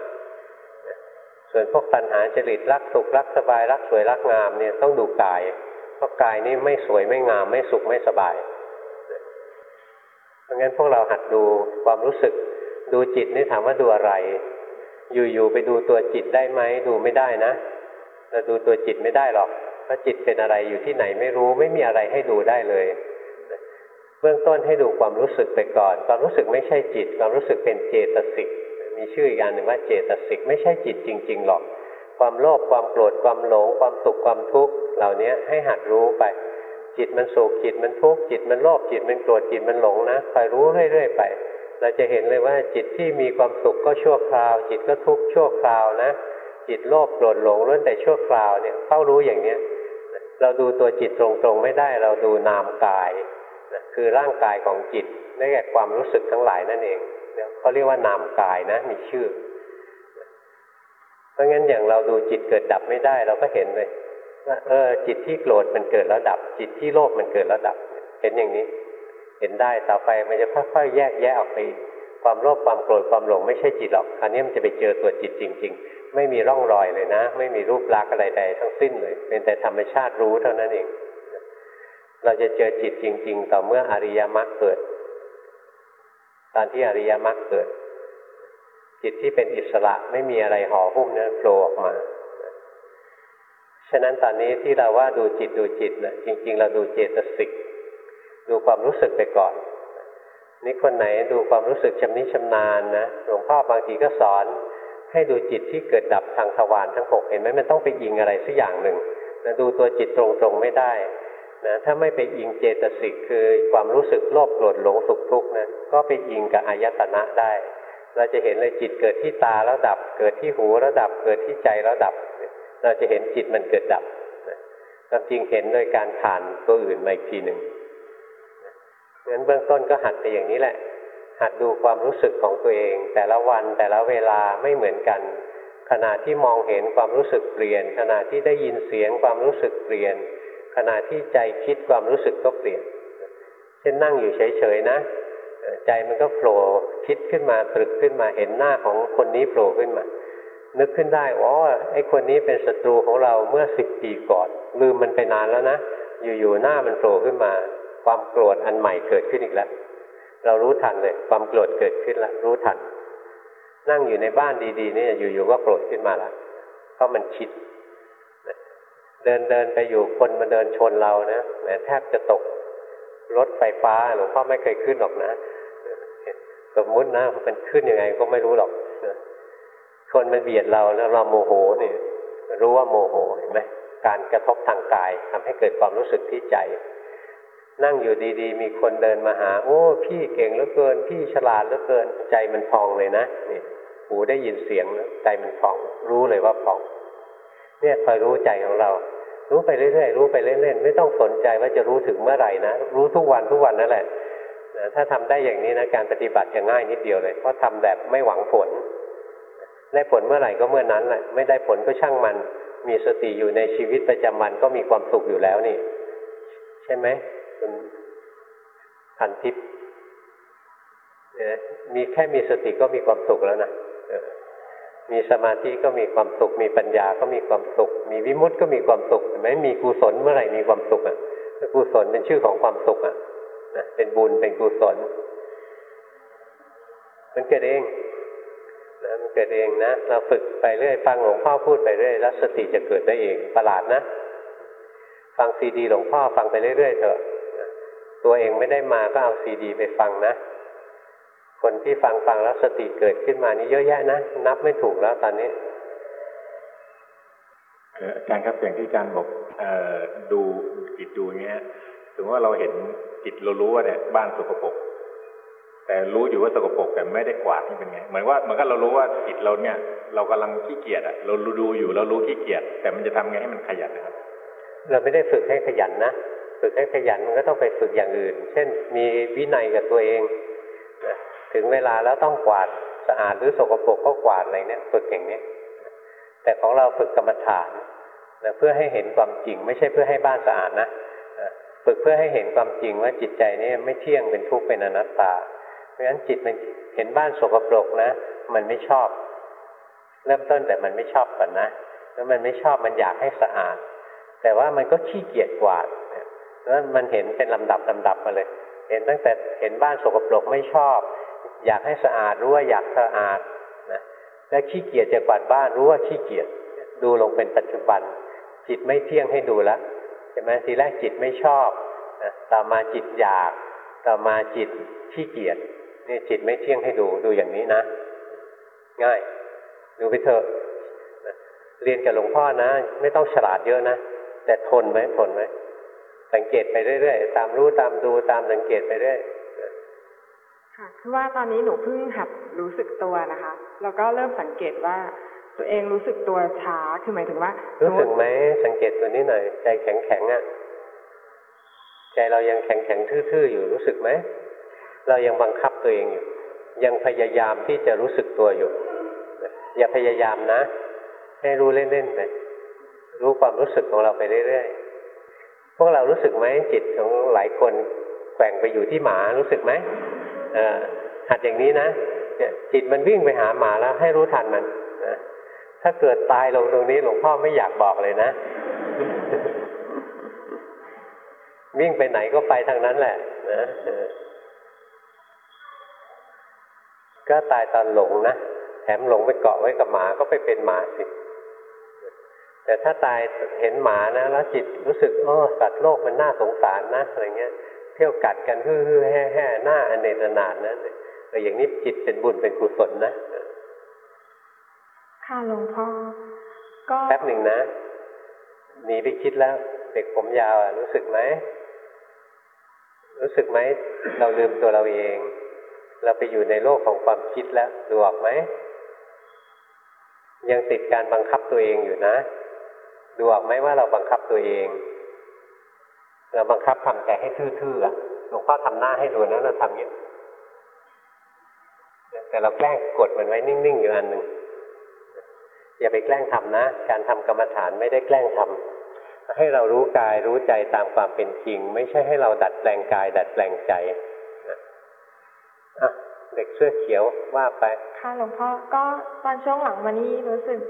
ส่วนพวกตัณหาจริตรักสุขรักสบายรักสวยรักงามเนี่ยต้องดูกาย เพราะกายนี่ไม่สวยไม่งามไม่สุขไม่สบาย เพราะงั้นพวกเราหัดดูความรู้สึกดูจิตนี่ถามว่าดูอะไร อยู่ๆไปดูตัวจิตได้ไหมดูไม่ได้นะเราดูตัวจิตไม่ได้หรอกเพราะจิตเป็นอะไรอยู่ที่ไหนไม่รู้ไม่มีอะไรให้ดูได้เลย เบื้องต้นให้ดูความรู้สึกไปก่อน ความรู้สึกไม่ใช่จิต ความรู้สึกเป็นเจตสิก มีชื่ออีกอย่างหนึ่งว่าเจตสิก ไม่ใช่จิตจริง ๆ หรอก ความโลภ ความโกรธ ความหลง ความสุข ความทุกข์ เหล่านี้ให้หัดรู้ไป จิตมันสุข จิตมันทุกข์ จิตมันโลภ จิตมันโกรธ จิตมันหลงนะคอยรู้เรื่อยๆไป เราจะเห็นเลยว่าจิตที่มีความสุขก็ชั่วคราว จิตก็ทุกข์ชั่วคราวนะ จิตโลภ โกรธ หลงล้วนแต่ชั่วคราวเนี่ยเฝ้ารู้อย่างเนี้ย เราดูตัวจิตตรงๆไม่ได้ เราดูนามกาย คือร่างกายของจิตได้แก่ความรู้สึกทั้งหลายนั่นเองเขาเรียกว่านามกายนะมีชื่อ เพราะงั้นอย่างเราดูจิตเกิดดับไม่ได้เราก็เห็นเลยว่าเออ จิตที่โกรธมันเกิดแล้วดับ จิตที่โลภมันเกิดแล้วดับ เห็นอย่างนี้ เห็นได้ต่อไปมันจะค่อยๆแยกแยะออกไป ความโลภความโกรธความหลงไม่ใช่จิตหรอกคราวนี้มันจะไปเจอตัวจิตจริง ๆ ไม่มีร่องรอยเลยนะ ไม่มีรูปลักษณ์อะไรใดทั้งสิ้นเลย เป็นแต่ธรรมชาติรู้เท่านั้นเอง เราจะเจอจิตจริง ๆ ต่อเมื่ออริยมรรคเกิด ตอนที่อริยมรรคเกิด จิตที่เป็นอิสระไม่มีอะไรห่อหุ้มนั้นโผล่ออกมาฉะนั้นตอนนี้ที่เราว่าดูจิตดูจิตนะจริง ๆ เราดูเจตสิก ดูความรู้สึกไปก่อน นี่คนไหนดูความรู้สึกชำนิชำนาญนะหลวงพ่อบางทีก็สอน ให้ดูจิตที่เกิดดับทางทวารทั้งหกเห็นไหมมันต้องไปอิงอะไรสักอย่างหนึ่งนะดูตัวจิตตรงๆไม่ได้ นะถ้าไม่ไปอิงเจตสิกคือความรู้สึกโลภโกรธหลงสุขทุกข์นะก็ไปอิงกับอายตนะได้ เราจะเห็นเลยจิตเกิดที่ตาแล้วดับ เกิดที่หูแล้วดับ เกิดที่ใจแล้วดับ เราจะเห็นจิตมันเกิดดับนะความจริงเห็นโดยการผ่านตัวอื่นมาอีกทีหนึ่งงั้นเบื้องต้นก็หัดไปอย่างนี้แหละ หัดดูความรู้สึกของตัวเอง แต่ละวันแต่ละเวลาไม่เหมือนกัน ขณะที่มองเห็นความรู้สึกเปลี่ยน ขณะที่ได้ยินเสียงความรู้สึกเปลี่ยน ขณะที่ใจคิดความรู้สึกก็เปลี่ยน เช่นนั่งอยู่เฉยๆนะ ใจมันก็โผล่คิดขึ้นมาตรึกขึ้นมาเห็นหน้าของคนนี้โผล่ขึ้นมา นึกขึ้นได้อ๋อไอ้คนนี้เป็นศัตรูของเราเมื่อสิบปีก่อนลืมมันไปนานแล้วนะ อยู่ๆหน้ามันโผล่ขึ้นมา ความโกรธอันใหม่เกิดขึ้นอีกแล้ว เรารู้ทันเลยความโกรธเกิดขึ้นแล้วรู้ทัน นั่งอยู่ในบ้านดีๆนี่อยู่ๆก็โกรธขึ้นมาละเพราะมันคิด เดินเดินไปอยู่คนมาเดินชนเรานะแหมแทบจะตกรถไฟฟ้าหลวงพ่อไม่เคยขึ้นหรอกนะสมมุตินะมันขึ้นยังไงก็ไม่รู้หรอกคนมันเบียดเราแล้วเราโมโหนี่รู้ว่าโมโหเห็นไหมการกระทบทางกายทำให้เกิดความรู้สึกที่ใจ นั่งอยู่ดีๆ มีคนเดินมาหา โอ้พี่เก่งเหลือเกิน พี่ฉลาดเหลือเกิน ใจมันพองเลยนะนี่หูได้ยินเสียงใจมันพอง รู้เลยว่าพอง เนี่ยคอยรู้ใจของเรา รู้ไปเรื่อยๆรู้ไปเล่นๆไม่ต้องสนใจว่าจะรู้ถึงเมื่อไหร่นะรู้ทุกวันทุกวันนั่นแหละนะถ้าทำได้อย่างนี้นะการปฏิบัติจะง่ายนิดเดียวเลยเพราะทำแบบไม่หวังผล ได้ผลเมื่อไหร่ก็เมื่อนั้นแหละไม่ได้ผลก็ช่างมัน มีสติอยู่ในชีวิตประจำวันก็มีความสุขอยู่แล้วนี่ ใช่ไหมคุณพันทิพย์มีแค่มีสติก็มีความสุขแล้วนะ มีสมาธิก็มีความสุข มีปัญญาก็มีความสุข มีวิมุตติก็มีความสุขเห็นไหมมีกุศลเมื่อไหร่มีความสุขอะกุศลเป็นชื่อของความสุขอะนะเป็นบุญเป็นกุศล มันเกิดเองนะมันเกิดเองนะ เราฝึกไปเรื่อยฟังหลวงพ่อพูดไปเรื่อยแล้วสติจะเกิดได้เองประหลาดนะ ฟังซีดีหลวงพ่อฟังไปเรื่อยๆเถอะตัวเองไม่ได้มาก็เอาซีดีไปฟังนะ คนที่ฟังฟังแล้วสติเกิดขึ้นมานี่เยอะแยะนะ นับไม่ถูกแล้วตอนนี้อาจารย์ครับอย่างที่อาจารย์บอกดูจิตดูเงี้ยถึงว่าเราเห็นจิตเรารู้ว่าเนี่ยบ้านสกปรกแต่รู้อยู่ว่าสกปรกแต่ไม่ได้กวาดนี่เป็นไงเหมือนว่าเหมือนกับเรารู้ว่าจิตเราเนี่ย เรากำลังขี้เกียจอะเราดูอยู่เรารู้ขี้เกียจแต่มันจะทำไงให้มันขยันนะครับ เราไม่ได้ฝึกให้ขยันนะฝึกให้ขยันมันก็ต้องไปฝึกอย่างอื่น เช่น มีวินัยกับตัวเองนะ ถึงเวลาแล้วต้องกวาดสะอาดหรือสกปรกก็กวาดอะไรเนี่ยฝึกอย่างนี้แต่ของเราฝึกกรรมฐานนะเพื่อให้เห็นความจริง ไม่ใช่เพื่อให้บ้านสะอาดนะฝึกเพื่อให้เห็นความจริงว่าจิตใจนี่ไม่เที่ยงเป็นทุกข์เป็นอนัตตา เพราะฉะนั้นจิตมันเห็นบ้านสกปรกนะ มันไม่ชอบ เริ่มต้นแต่มันไม่ชอบก่อนนะแล้วมันไม่ชอบมันอยากให้สะอาด แต่ว่ามันก็ขี้เกียจกวาดแล้วมันเห็นเป็นลำดับลำดับมาเลย เห็นตั้งแต่เห็นบ้านสกปรกไม่ชอบ อยากให้สะอาดรู้ว่าอยากสะอาดนะแล้วขี้เกียจจะกวาดบ้านรู้ว่าขี้เกียจดูลงเป็นปัจจุบัน จิตไม่เที่ยงให้ดูแล้วใช่ไหมทีแรกจิตไม่ชอบนะต่อมาจิตอยาก ต่อมาจิตขี้เกียจนี่จิตไม่เที่ยงให้ดูดูอย่างนี้นะ ง่าย ดูไปเถอะเรียนกับหลวงพ่อนะ ไม่ต้องฉลาดเยอะนะแต่ทนไหมทนไหมสังเกตไปเรื่อยๆตามรู้ตามดูตามสังเกตไปเรื่อย ค่ะคือว่าตอนนี้หนูเพิ่งหัดรู้สึกตัวนะคะ แล้วก็เริ่มสังเกตว่าตัวเองรู้สึกตัวช้าคือหมายถึงว่า รู้สึกไหมสังเกตตัวนี้หน่อยใจแข็งแข็งอะใจเรายังแข็งแข็งทื่อๆอยู่รู้สึกไหมเรายังบังคับตัวเองอยู่ ยังพยายามที่จะรู้สึกตัวอยู่ อย่าพยายามนะ ให้รู้เล่นๆไปรู้ความรู้สึกของเราไปเรื่อยๆพวกเรารู้สึกไหมจิตของหลายคนแกว่งไปอยู่ที่หมารู้สึกไหม หัดอย่างนี้นะจิตมันวิ่งไปหาหมาแล้วให้รู้ทันมันนะถ้าเกิดตายลงตรงนี้หลวงพ่อไม่อยากบอกเลยนะ วิ่งไปไหนก็ไปทางนั้นแหละนะก็ตายตอนหลงนะแถมหลงไปเกาะไว้กับหมาก็ไปเป็นหมาสิ แต่ถ้าตายเห็นหมานะ แล้วจิตรู้สึกโอ้สัตว์โลกมันน่าสงสารนะอะไรเงี้ย เที่ยวกัดกันฮือฮือแห่แห่หน้าอเนจนาดนะเอออย่างนี้จิตเป็นบุญเป็นกุศลนะค่ะหลวงพ่อก็แป๊บหนึ่งนะหนีไปคิดแล้ว เด็กผมยาวอะรู้สึกไหมรู้สึกไหมเราลืมตัวเราเอง เราไปอยู่ในโลกของความคิดแล้วดูออกไหมยังติดการบังคับตัวเองอยู่นะ ดูออกไหมว่าเราบังคับตัวเอง เราบังคับทำใจให้ทื่อๆหลวงพ่อทำหน้าให้ดูนะเราทำอย่างนี้แต่เราแกล้งกดมันไว้นิ่งๆอยู่อันหนึ่งอย่าไปแกล้งทำนะ การทำกรรมฐานไม่ได้แกล้งทำให้เรารู้กายรู้ใจตามความเป็นจริง ไม่ใช่ให้เราดัดแปลงกาย ดัดแปลงใจนะอะเด็กเสื้อเขียวว่าไป ค่ะหลวงพ่อก็ตอนช่วงหลังมานี้รู้สึก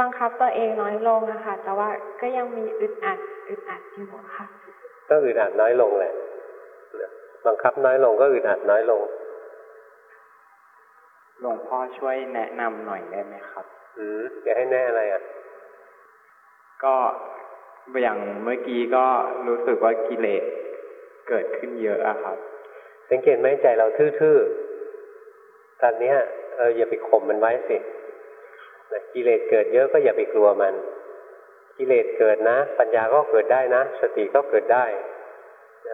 บังคับตัวเองน้อยลงอะค่ะ แต่ว่าก็ยังมีอึดอัดอึดอัดอยู่ค่ะ ก็อึดอัดน้อยลงแหละนะบังคับน้อยลงก็อึดอัดน้อยลง หลวงพ่อช่วยแนะนำหน่อยได้ไหมครับอืมจะให้แน่อะไรอะ ก็อย่างเมื่อกี้ก็รู้สึกว่ากิเลสเกิดขึ้นเยอะอะครับ สังเกตไหมใจเราทื่อๆตอนเนี้ยเอออย่าไปข่มมันไว้สินะกิเลสเกิดเยอะก็อย่าไปกลัวมัน กิเลสเกิดนะ ปัญญาก็เกิดได้นะ สติก็เกิดได้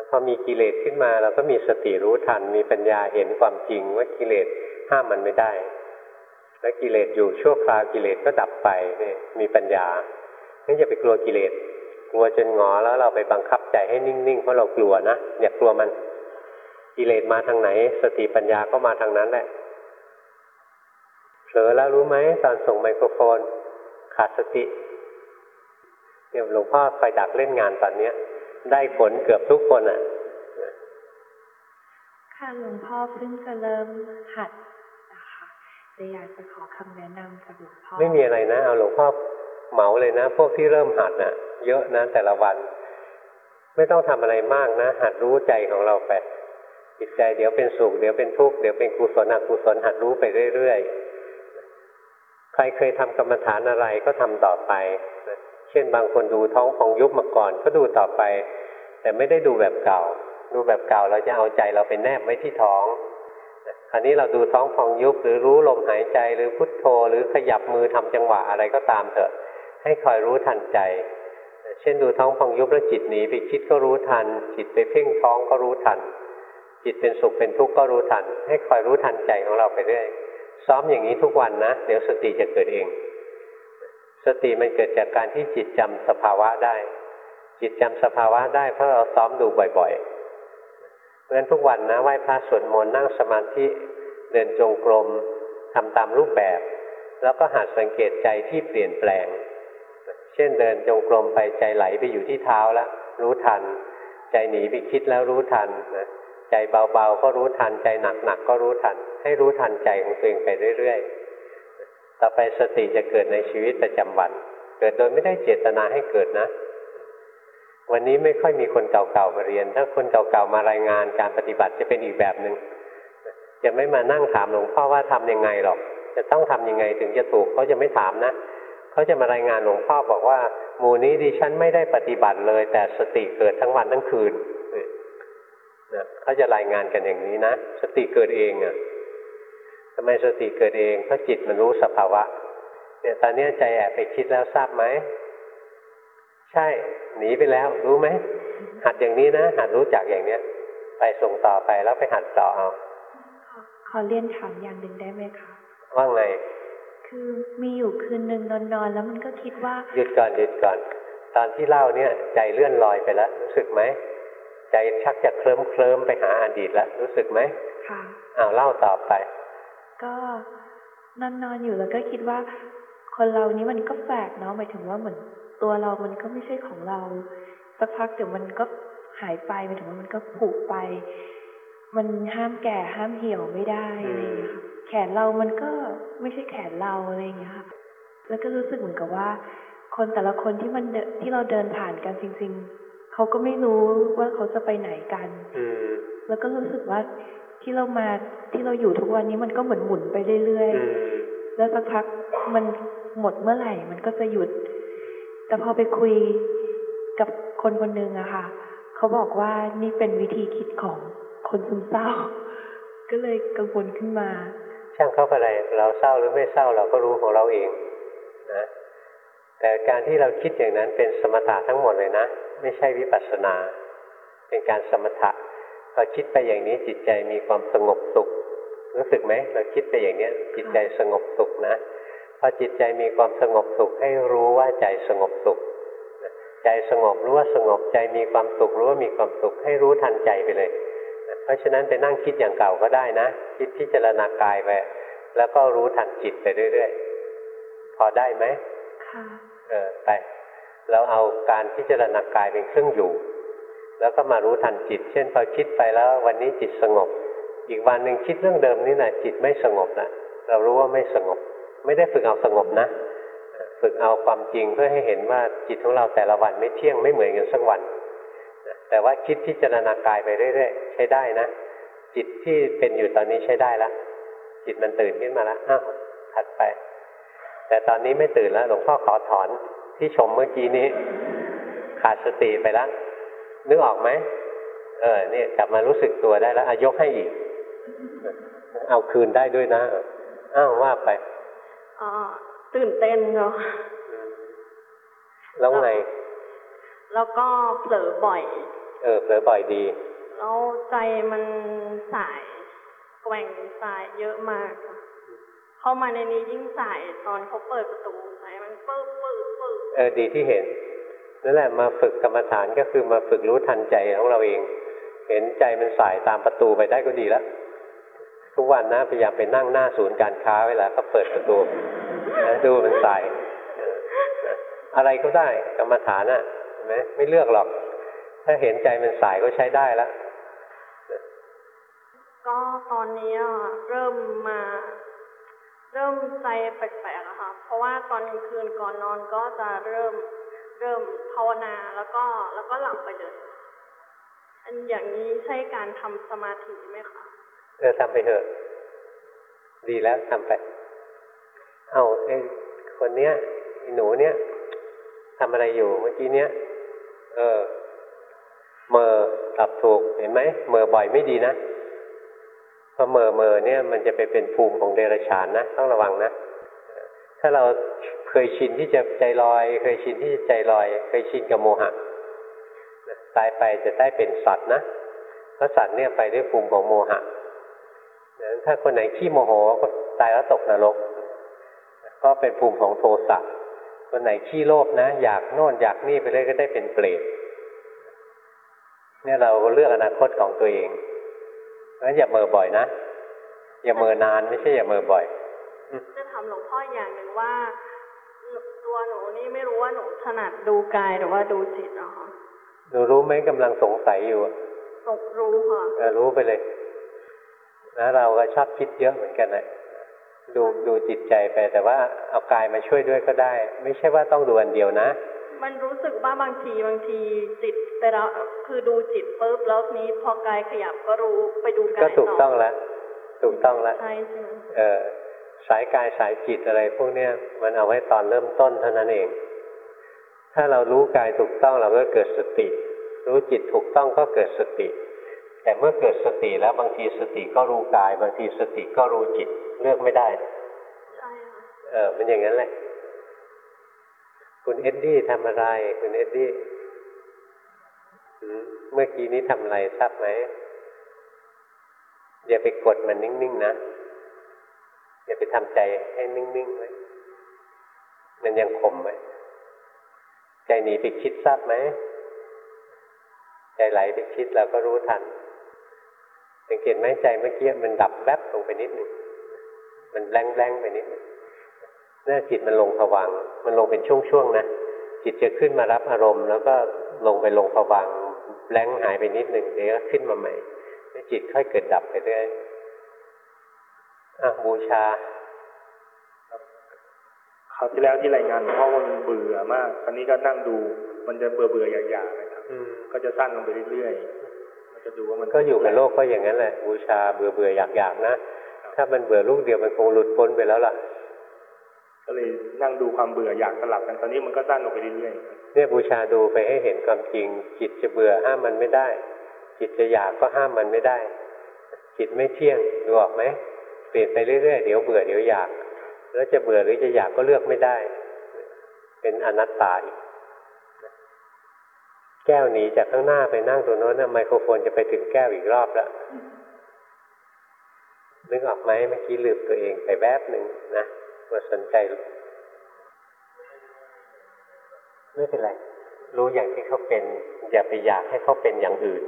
พอมีกิเลสขึ้นมาเราก็มีสติรู้ทัน มีปัญญาเห็นความจริงว่ากิเลสห้ามมันไม่ได้ และกิเลสอยู่ชั่วคราวกิเลสก็ดับไปนี่มีปัญญาไม่อย่าไปกลัวกิเลสกลัวจนหงอแล้วเราไปบังคับใจให้นิ่งๆเพราะเรากลัวนะอย่ากลัวมันกิเลสมาทางไหน สติปัญญาก็มาทางนั้นแหละเผลอแล้วรู้ไหมตอนส่งไมโครโฟน ขาดสติ เนี่ยหลวงพ่อคอยดักเล่นงานตอนเนี้ย ได้ผลเกือบทุกคนอะ ค่ะหลวงพ่อเพิ่งจะเริ่มหัดนะคะเลยอยากจะขอคำแนะนำจากหลวงพ่อ ไม่มีอะไรนะ เอาหลวงพ่อเหมาเลยนะ พวกที่เริ่มหัดน่ะ เยอะนะแต่ละวัน ไม่ต้องทำอะไรมากนะ หัดรู้ใจของเราไปจิตใจเดี๋ยวเป็นสุขเดี๋ยวเป็นทุกข์เดี๋ยวเป็นกุศลอกุศลหัดรู้ไปเรื่อยๆใครเคยทำกรรมฐานอะไรก็ทำต่อไปนะ เช่นบางคนดูท้องของยุบมาก่อน ก็ดูต่อไป แต่ไม่ได้ดูแบบเก่า ดูแบบเก่าเราจะเอาใจเราไปแนบไว้ที่ท้องคราวนี้เราดูท้องพองยุบหรือรู้ลมหายใจหรือพุทโธ หรือขยับมือทำจังหวะอะไรก็ตามเถอะ ให้คอยรู้ทันใจ เช่นดูท้องพองยุบแล้วจิตหนีไปคิดก็รู้ทัน จิตไปเพ่งท้องก็รู้ทัน จิตเป็นสุขเป็นทุกข์ก็รู้ทัน ให้คอยรู้ทันใจของเราไปเรื่อยซ้อมอย่างนี้ทุกวันนะ เดี๋ยวสติจะเกิดเอง สติมันเกิดจากการที่จิตจำสภาวะได้ จิตจำสภาวะได้เพราะเราซ้อมดูบ่อยๆ เพราะฉะนั้นทุกวันนะไหว้พระสวดมนต์นั่งสมาธิเดินจงกรมทำตามรูปแบบ แล้วก็หัดสังเกตใจที่เปลี่ยนแปลง เช่นเดินจงกรมไปใจไหลไปอยู่ที่เท้าแล้วรู้ทัน ใจหนีไปคิดแล้วรู้ทันนะใจเบาๆก็รู้ทัน ใจหนักๆก็รู้ทัน ให้รู้ทันใจของตัวเองไปเรื่อยๆ ต่อไปสติจะเกิดในชีวิตประจำวัน เกิดโดยไม่ได้เจตนาให้เกิดนะ วันนี้ไม่ค่อยมีคนเก่าๆมาเรียน ถ้าคนเก่าๆมารายงานการปฏิบัติจะเป็นอีกแบบหนึง่งจะไม่มานั่งถามหลวงพ่อว่าทำยังไงหรอก จะต้องทำยังไงถึงจะถูกเขาจะไม่ถามนะเขาจะมารายงานหลวงพ่อบอกว่า หมู่นี้ดิฉันไม่ได้ปฏิบัติเลย แต่สติเกิดทั้งวันทั้งคืนนะเขาจะรายงานกันอย่างนี้นะ สติเกิดเองอะ่ะ ทำไมสติเกิดเองเพราะจิตมันรู้สภาวะ เนี่ยตอนนี้ใจแอบไปคิดแล้วทราบไหม ใช่ หนีไปแล้ว รู้ไหม หัดอย่างนี้นะ หัดรู้จักอย่างเนี้ย ไปส่งต่อไปแล้วไปหัดต่อเอาขอขอเรียนถามอย่างหนึ่งได้ไหมคะว่าไง คือมีอยู่คืนหนึ่งนอนๆแล้วมันก็คิดว่าหยุดก่อนหยุดก่อน ตอนที่เล่าเนี่ย ใจเลื่อนลอยไปแล้วรู้สึกไหมใจชักจะเคลิ้มเคลิ้มไปหาอดีตแล้วรู้สึกไหมค่ะอ้าวเล่าต่อไป ก็นอนนอนอยู่แล้วก็คิดว่า คนเรานี้มันก็แปลกเนาะหมายถึงว่าเหมือนตัวเรามันก็ไม่ใช่ของเราสักพักเดี๋ยวมันก็หายไปหมายถึงว่ามันก็ผุไป มันห้ามแก่ห้ามเหี่ยวไม่ได้อะไรอย่างเงี้ยค่ะแขนเรามันก็ไม่ใช่แขนเราอะไรอย่างเงี้ยค่ะแล้วก็รู้สึกเหมือนกับว่า คนแต่ละคนที่มันเดินที่เราเดินผ่านกันจริง ๆเขาก็ไม่รู้ว่าเขาจะไปไหนกันอืมแล้วก็รู้สึกว่า ที่เรามาที่เราอยู่ทุกวันนี้มันก็เหมือนหมุนไปเรื่อยอืมๆแล้วสักพักมันหมดเมื่อไหร่ มันก็จะหยุด แต่พอไปคุยกับคนคนหนึ่งอะค่ะ เขาบอกว่านี่เป็นวิธีคิดของคนซึมเศร้า ก็เลยกังวลขึ้นมา ช่างเขาไปอะไรเราเศร้าหรือไม่เศร้าเราก็รู้ของเราเองนะแต่การที่เราคิดอย่างนั้นเป็นสมถะทั้งหมดเลยนะ ไม่ใช่วิปัสสนา เป็นการสมถะ พอคิดไปอย่างนี้จิตใจมีความสงบสุข รู้สึกไหมเราคิดไปอย่างเนี้ยจิตใจสงบสุขนะพอจิตใจมีความสงบสุขให้รู้ว่าใจสงบสุข ใจสงบรู้ว่าสงบใจมีความสุขรู้ว่ามีความสุขให้รู้ทันใจไปเลย เพราะฉะนั้นไปนั่งคิดอย่างเก่าก็ได้นะ คิดพิจารณากายไปแล้วก็รู้ทันจิตไปเรื่อยๆ พอได้ไหมค่ะเออไปเราเอาการพิจารณากายเป็นเครื่องอยู่ แล้วก็มารู้ทันจิต เช่นพอคิดไปแล้ววันนี้จิตสงบ อีกวันหนึ่งคิดเรื่องเดิมนี่นะจิตไม่สงบนะเรารู้ว่าไม่สงบ ไม่ได้ฝึกเอาสงบนะ ฝึกเอาความจริงเพื่อให้เห็นว่าจิตของเราแต่ละวันไม่เที่ยงไม่เหมือนกันสักวันแต่ว่าคิดพิจารณากายไปเรื่อยๆใช้ได้นะ จิตที่เป็นอยู่ตอนนี้ใช้ได้ละจิตมันตื่นขึ้นมาแล้วอ้าวถัดไป แต่ตอนนี้ไม่ตื่นแล้วหลวงพ่อขอถอนที่ชมเมื่อกี้นี้ ขาดสติไปแล้ว นึกออกไหมเออเนี่ยกลับมารู้สึกตัวได้แล้วอายกให้อีก เอาคืนได้ด้วยนะอ้าวว่าไปอ่าตื่นเต้นเนาะแล้วไง แล้วก็เผลอบ่อย เออเผลอบ่อยดี แล้วใจมันสาย แกว่งสายเยอะมากค่ะเข้ามาในนี้ยิ่งสายตอนเขาเปิดประตูสายมันปึ๊บปึ๊บปึ๊บเออดีที่เห็น นั่นแหละมาฝึกกรรมฐานก็คือมาฝึกรู้ทันใจของเราเอง เห็นใจมันสายตามประตูไปได้ก็ดีแล้วทุกวันนะพยายามไปนั่งหน้าศูนย์การค้าเวลาก็เปิดประตูนะดูมันสายอะไรก็ได้กรรมฐานอะเห็นไหมไม่เลือกหรอก ถ้าเห็นใจมันสายก็ใช้ได้แล้วก็ตอนนี้เริ่มมา เริ่มใจแปลกๆอะค่ะเพราะว่าตอนกลางคืนก่อนนอนก็จะเริ่ม เริ่มภาวนาแล้วก็แล้วก็หลับไปเลย อันอย่างนี้ใช่การทำสมาธิไหมคะเออทำไปเถอะ ดีแล้วทำไป เอาไอ้คนเนี้ยหนูเนี้ยทำอะไรอยู่เมื่อกี้เนี้ยเออเมอตอบถูกเห็นไหมเมอบ่อยไม่ดีนะพอเมอเมอเนี่ย มันจะไปเป็นภูมิของเดรัจฉานนะต้องระวังนะถ้าเรา เคยชินที่จะใจลอย เคยชินที่จะใจลอย เคยชินกับโมหะตายไปจะได้เป็นสัตว์นะเพราะสัตว์เนี่ยไปด้วยภูมิของโมหะดังนั้นถ้าคนไหนขี้โมโหก็ตายแล้วตกนรก ก็เป็นภูมิของโทสะคนไหนขี้โลภนะ อยากโน่นอยากนี่ไปเลยก็ได้เป็นเปรตเนี่ยเราเลือกอนาคตของตัวเองงั้นอย่าเมื่อบ่อยนะ อย่าเมื่อนานไม่ใช่อย่าเมื่อบ่อย จะถามหลวงพ่ออย่างหนึ่งว่า ตัวหนูนี่ไม่รู้ว่าหนูถนัดดูกายหรือว่าดูจิตเนาะคะหนูรู้ไหมกำลังสงสัยอยู่อะตกรู้ค่ะเออรู้ไปเลยนะเราก็ชอบคิดเยอะเหมือนกันแหละดูดูจิตใจไปแต่ว่าเอากายมาช่วยด้วยก็ได้ ไม่ใช่ว่าต้องดูอันเดียวนะ มันรู้สึกว่าบางทีบางทีจิตไปแล้วคือดูจิตปุ๊บแล้วนี้พอกายขยับก็รู้ไปดูกายก็ถูกต้องแล้วถูกต้องแล้วใช่ใช่ไหมเออ สายกายสายจิตอะไรพวกเนี้ยมันเอาไว้ตอนเริ่มต้นเท่านั้นเอง ถ้าเรารู้กายถูกต้องเราก็เกิดสติ รู้จิตถูกต้องก็เกิดสติ แต่เมื่อเกิดสติแล้วบางทีสติก็รู้กาย บางทีสติก็รู้จิตเลือกไม่ได้ใช่ค่ะเออมันอย่างนั้นแหละ คุณเอ็ดดี้ทำอะไร คุณเอ็ดดี้หืมเมื่อกี้นี้ทำอะไรทราบไหมอย่าไปกดมันนิ่งๆนะ อย่าไปทำใจให้นิ่งๆไว้มันยังคมไว้ใจหนีไปคิดทราบไหมใจไหลไปคิดเราก็รู้ทันสังเกตไหมใจเมื่อกี้มันดับแวบลงไปนิดหนึ่งมันแรงๆไปนิดนึงเนี่ยจิตมันลงผวัง มันลงเป็นช่วงๆนะจิตจะขึ้นมารับอารมณ์ แล้วก็ลงไปลงผวังแรงหายไปนิดหนึ่งเดี๋ยวก็ขึ้นมาใหม่จิตค่อยเกิดดับไปเรื่อย บูชาคราวที่แล้วที่รายงานหลวงพ่อว่ามันเบื่อมากตอนนี้ก็นั่งดู มันจะเบื่อเบื่อๆอยากๆนะครับอืมก็จะสั้นลงไปเรื่อยๆมันจะดูว่ามันก็อยู่กับโลกก็อย่างนั้นแหละบูชาเบื่อเบื่ออยากอยากๆนะถ้ามันเบื่อลูกเดียวมันคงหลุดพ้นไปแล้วล่ะ ก็เลยนั่งดูความเบื่ออยากสลับกันตอนนี้มันก็สั้นลงไปเรื่อยๆเนี่ยบูชาดูไปให้เห็นความจริง จิตจะเบื่อห้ามมันไม่ได้ จิตจะอยากก็ห้ามมันไม่ได้ จิตไม่เที่ยงดูออกไหม เปลี่ยนไปเรื่อยๆ เดี๋ยวเบื่อเดี๋ยวอยาก แล้วจะเบื่อหรือจะอยากก็เลือกไม่ได้ เป็นอนัตตาอีกแก้วหนีจากข้างหน้าไปนั่งตรงโน้นไมโครโฟนจะไปถึงแก้วอีกรอบแล้วนึกออกไหมเมื่อกี้ลืมตัวเองไปแวบหนึ่งนะมาสนใจไม่เป็นไร รู้อย่างที่เขาเป็น อย่าไปอยากให้เขาเป็นอย่างอื่น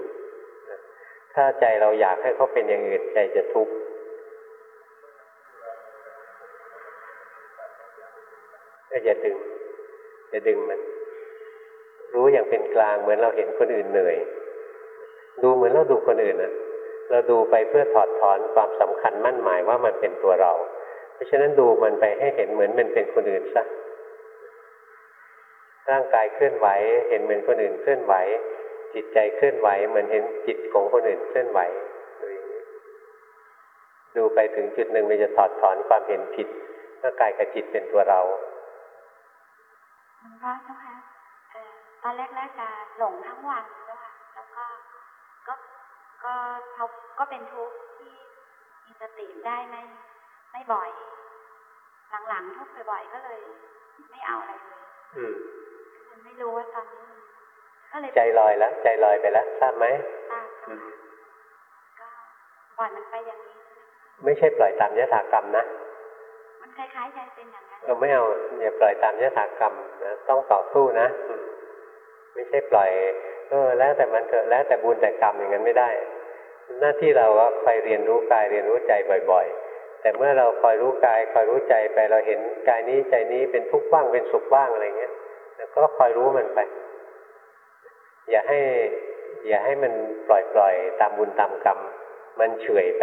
ถ้าใจเราอยากให้เขาเป็นอย่างอื่นใจจะทุกข์ ก็อย่าดึงอย่าดึงมัน รู้อย่างเป็นกลางเหมือนเราเห็นคนอื่นเหนื่อย ดูเหมือนเราดูคนอื่นนะเราดูไปเพื่อถอดถอนความสำคัญมั่นหมายว่ามันเป็นตัวเรา เพราะฉะนั้นดูมันไปให้เห็นเหมือนมันเป็นคนอื่นซะร่างกายเคลื่อนไหว เห็นเหมือนคนอื่นเคลื่อนไหว จิตใจเคลื่อนไหว เหมือนเห็นจิตของคนอื่นเคลื่อนไหวดูอย่างนี้ดูไปถึงจุดหนึ่งมันจะถอดถอนความเห็นผิดว่ากายกับจิตเป็นตัวเรา หลวงพ่อเจ้าค่ะเอ่อตอนแรกๆจะหลงทั้งวันเจ้าค่ะแล้วก็ก็ก็เขาก็เป็นทุกข์ที่มีสติได้ไม่ไม่บ่อย หลังๆทุกข์บ่อยๆก็เลย ไม่เอาอะไรเลยอืมมันไม่รู้ว่าตอนนี้มันก็เลยใจลอยแล้ว ใจลอยไปแล้วทราบไหมทราบอืมก็ปล่อยมันไปอย่างนี้ ไม่ใช่ปล่อยตามยถากรรมนะมัน คล้ายๆใจเป็นอย่างนั้นเออไม่เอาอย่าปล่อยตามยถากรรมนะต้องต่อสู้นะ ไม่ใช่ปล่อยเออแล้วแต่มันเถอะแล้วแต่บุญแต่กรรมอย่างนั้นไม่ได้ หน้าที่เราก็คอยเรียนรู้กายเรียนรู้ใจบ่อยๆ แต่เมื่อเราคอยรู้กายคอยรู้ใจไปเราเห็นกายนี้ใจนี้เป็นทุกข์บ้างเป็นสุขบ้างอะไรเงี้ยแล้วก็คอยรู้มันไป อย่าให้ อย่าให้มันปล่อยปล่อยตามบุญตามกรรม มันเฉยไป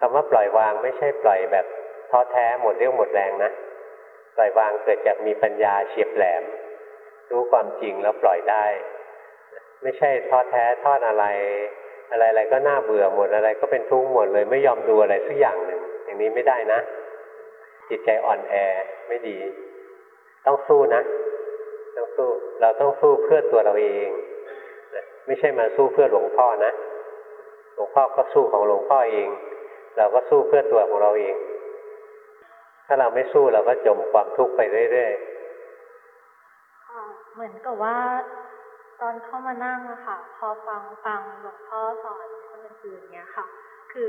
คำว่าปล่อยวางไม่ใช่ปล่อยแบบท้อแท้หมดเรี่ยวหมดแรงนะปล่อยวางเกิดจากมีปัญญาเฉียบแหลม รู้ความจริงแล้วปล่อยได้ ไม่ใช่ท้อแท้ทอดอะไร อะไรอะไรก็น่าเบื่อหมดอะไร ก็เป็นทุกข์หมดเลยไม่ยอมดูอะไรสักอย่างหนึ่งอย่างนี้ไม่ได้นะ จิตใจอ่อนแอไม่ดี ต้องสู้นะ ต้องสู้เราต้องสู้เพื่อตัวเราเองไม่ใช่มาสู้เพื่อหลวงพ่อนะหลวงพ่อก็สู้ของหลวงพ่อเอง เราก็สู้เพื่อตัวของเราเอง ถ้าเราไม่สู้เราก็จมความทุกข์ไปเรื่อยค่ะเหมือนกับว่า ตอนเข้ามานั่งอะค่ะ พอฟังฟังหลวงพ่อสอนคนอื่นๆเนี้ยค่ะ คือ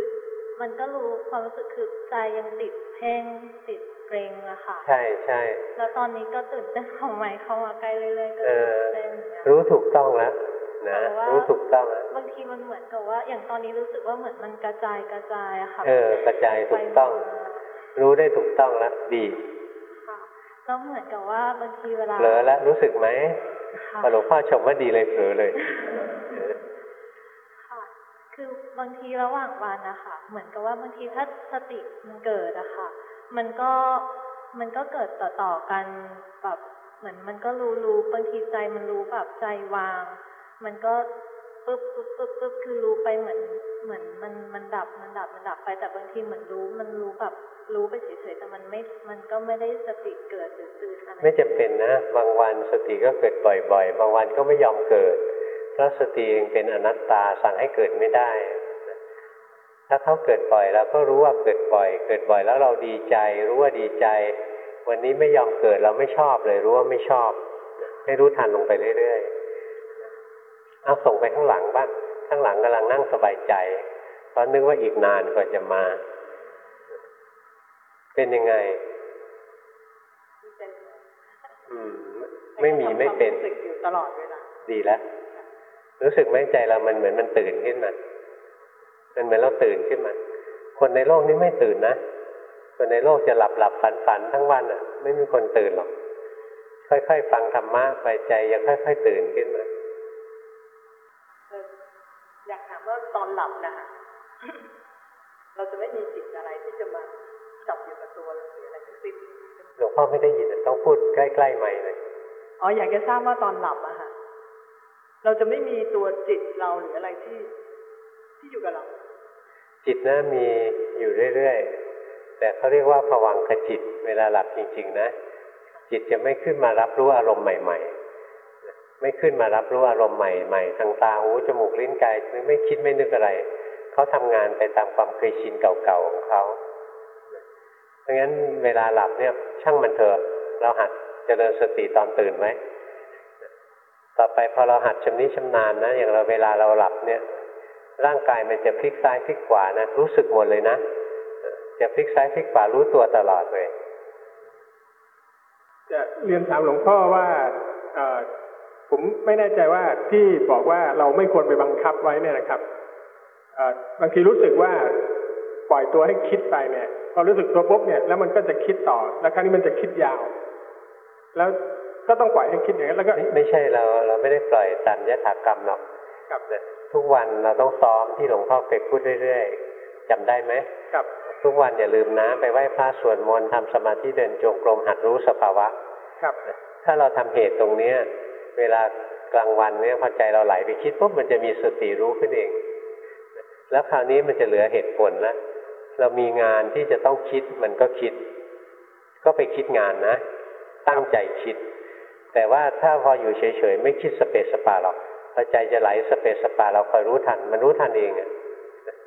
มันก็รู้ความรู้สึกคือใจยังติดเพ่งติดเกรงอะค่ะๆใช่ใช่แล้วตอนนี้ก็ตื่นเต้นของใหม่เข้ามาใกล้เรื่อยๆก็เอตื่อนเต้นอย่างเงี้ยรู้ถูกต้องแล้ว นะแต่ว่ารู้ถูกต้องแล้วบางทีมันเหมือนกับว่า อย่างตอนนี้รู้สึกว่าเหมือนมันกระจายกระจายอะค่ะ เออกระจายถูกต้อง รู้ได้ถูกต้องแล้วดีค่ะแล้วเหมือนกับว่าบางทีเวลาเผลอแล้วรู้สึกไหมค่ะพอหลวงพ่อชมว่าดีเลยเผลอเลยค่ะคือบางทีระหว่างวันนะคะเหมือนกับว่าบางทีถ้าสติมันเกิดอะค่ะ มันก็มันก็เกิดต่อต่อๆกันแบบเหมือนมันก็รู้รู้บางทีใจมันรู้แบบใจวาง มันก็ปึ๊บปึ๊บปึ๊บปึ๊บคือรู้ไปเหมือนเหมือนมันมันดับมันดับมันดับไปแต่บางทีเหมือนรู้มันรู้แบบรู้ไปเฉยๆแต่มันไม่ มันก็ไม่ได้สติเกิดหรือตื่นอะไรไม่จำเป็นนะ บางวันสติก็เกิดบ่อย ๆ บางวันก็ไม่ยอมเกิดเพราะสติเองเป็นอนัตตาสั่งให้เกิดไม่ได้ ถ้าเขาเกิดบ่อยเราก็รู้ว่าเกิดบ่อย เกิดบ่อยแล้วเราดีใจ รู้ว่าดีใจ วันนี้ไม่ยอมเกิดเราไม่ชอบเลยรู้ว่าไม่ชอบ ให้รู้ทันลงไปเรื่อยๆ เอาส่งไปข้างหลังบ้างข้างหลังกำลังนั่งสบายใจ เพราะนึกว่าอีกนานกว่าจะมา เป็นยังไง อืม ไม่มีไม่เป็นรู้สึกอยู่ตลอดเวลาดีแล้วรู้สึกไหมใจเรามันเหมือนมันตื่นขึ้นมามันเหมือนเราตื่นขึ้นมาคคนในโลกนี้ไม่ตื่นนะคนในโลกจะหลับหลับฝันฝันทั้งวันอะ ไม่มีคนตื่นหรอก ค่อยๆฟังธรรมะไปใจยังค่อยๆตื่นขึ้นมา อยากถามว่าตอนหลับนะคะเราจะไม่มีจิตอะไรที่จะมาจับอยู่กับตัวเราหรืออะไรทั้งสิ้นหลวงพ่อไม่ได้ยินต้องพูดใกล้ๆใหม่เลยอ๋ออยากจะทราบว่าตอนหลับอะค่ะ เราจะไม่มีตัวจิตเราหรืออะไรที่ที่อยู่กับเรา จิตนะมีอยู่เรื่อยๆแต่เขาเรียกว่าผวังขจิต เวลาหลับจริง ๆ นะ จิตจะไม่ขึ้นมารับรู้อารมณ์ใหม่ ๆ ไม่ขึ้นมารับรู้อารมณ์ใหม่ๆทางตาหูจมูกลิ้นกายไม่คิดไม่นึกอะไร เขาทำงานไปตามความเคยชินเก่าๆของเขาเพราะงั้นเวลาหลับเนี่ยช่างมันเถอะเราหัดเจริญสติตอนตื่นไหมต่อไปพอเราหัดชำนิชำนาญนะอย่างเราเวลาเราหลับเนี่ย ร่างกายมันจะพลิกซ้ายพลิกขวานะรู้สึกหมดเลยนะจะพลิกซ้ายพลิกขวารู้ตัวตลอดเลย จะเรียนถามหลวงพ่อว่าอ ผมไม่แน่ใจว่าที่บอกว่าเราไม่ควรไปบังคับไว้เนี่ยนะครับเอ่อบางทีรู้สึกว่าปล่อยตัวให้คิดไปเนี่ยพอรู้สึกตัวปุ๊บเนี่ยแล้วมันก็จะคิดต่อแล้วครั้งนี้มันจะคิดยาว แล้วก็ต้องปล่อยให้คิดอย่างนั้นแล้วก็ไม่ไม่ใช่เราเราไม่ได้ปล่อยตามยถากรรมหรอกครับนะทุกวันเราต้องซ้อมที่หลวงพ่อเคยพูดเรื่อยๆจำได้ไหมครับ ทุกวันอย่าลืมนะไปไหว้พระสวดมนต์ทำสมาธิเดินจงกรมหัดรู้สภาวะ ครับ ถ้าเราทำเหตุตรงเนี้ย เวลากลางวันเนี่ยพอใจเราไหลไปคิดปุ๊บมันจะมีสติรู้ขึ้นเอง แล้วคราวนี้มันจะเหลือเหตุผลแล้วเรามีงานที่จะต้องคิดมันก็คิด ก็ไปคิดงานนะ ตั้งใจคิด แต่ว่าถ้าพออยู่เฉยๆไม่คิดสเปสสปาหรอกพอใจจะไหลสเปสสปาเราคอยรู้ทัน มันรู้ทันเองอะ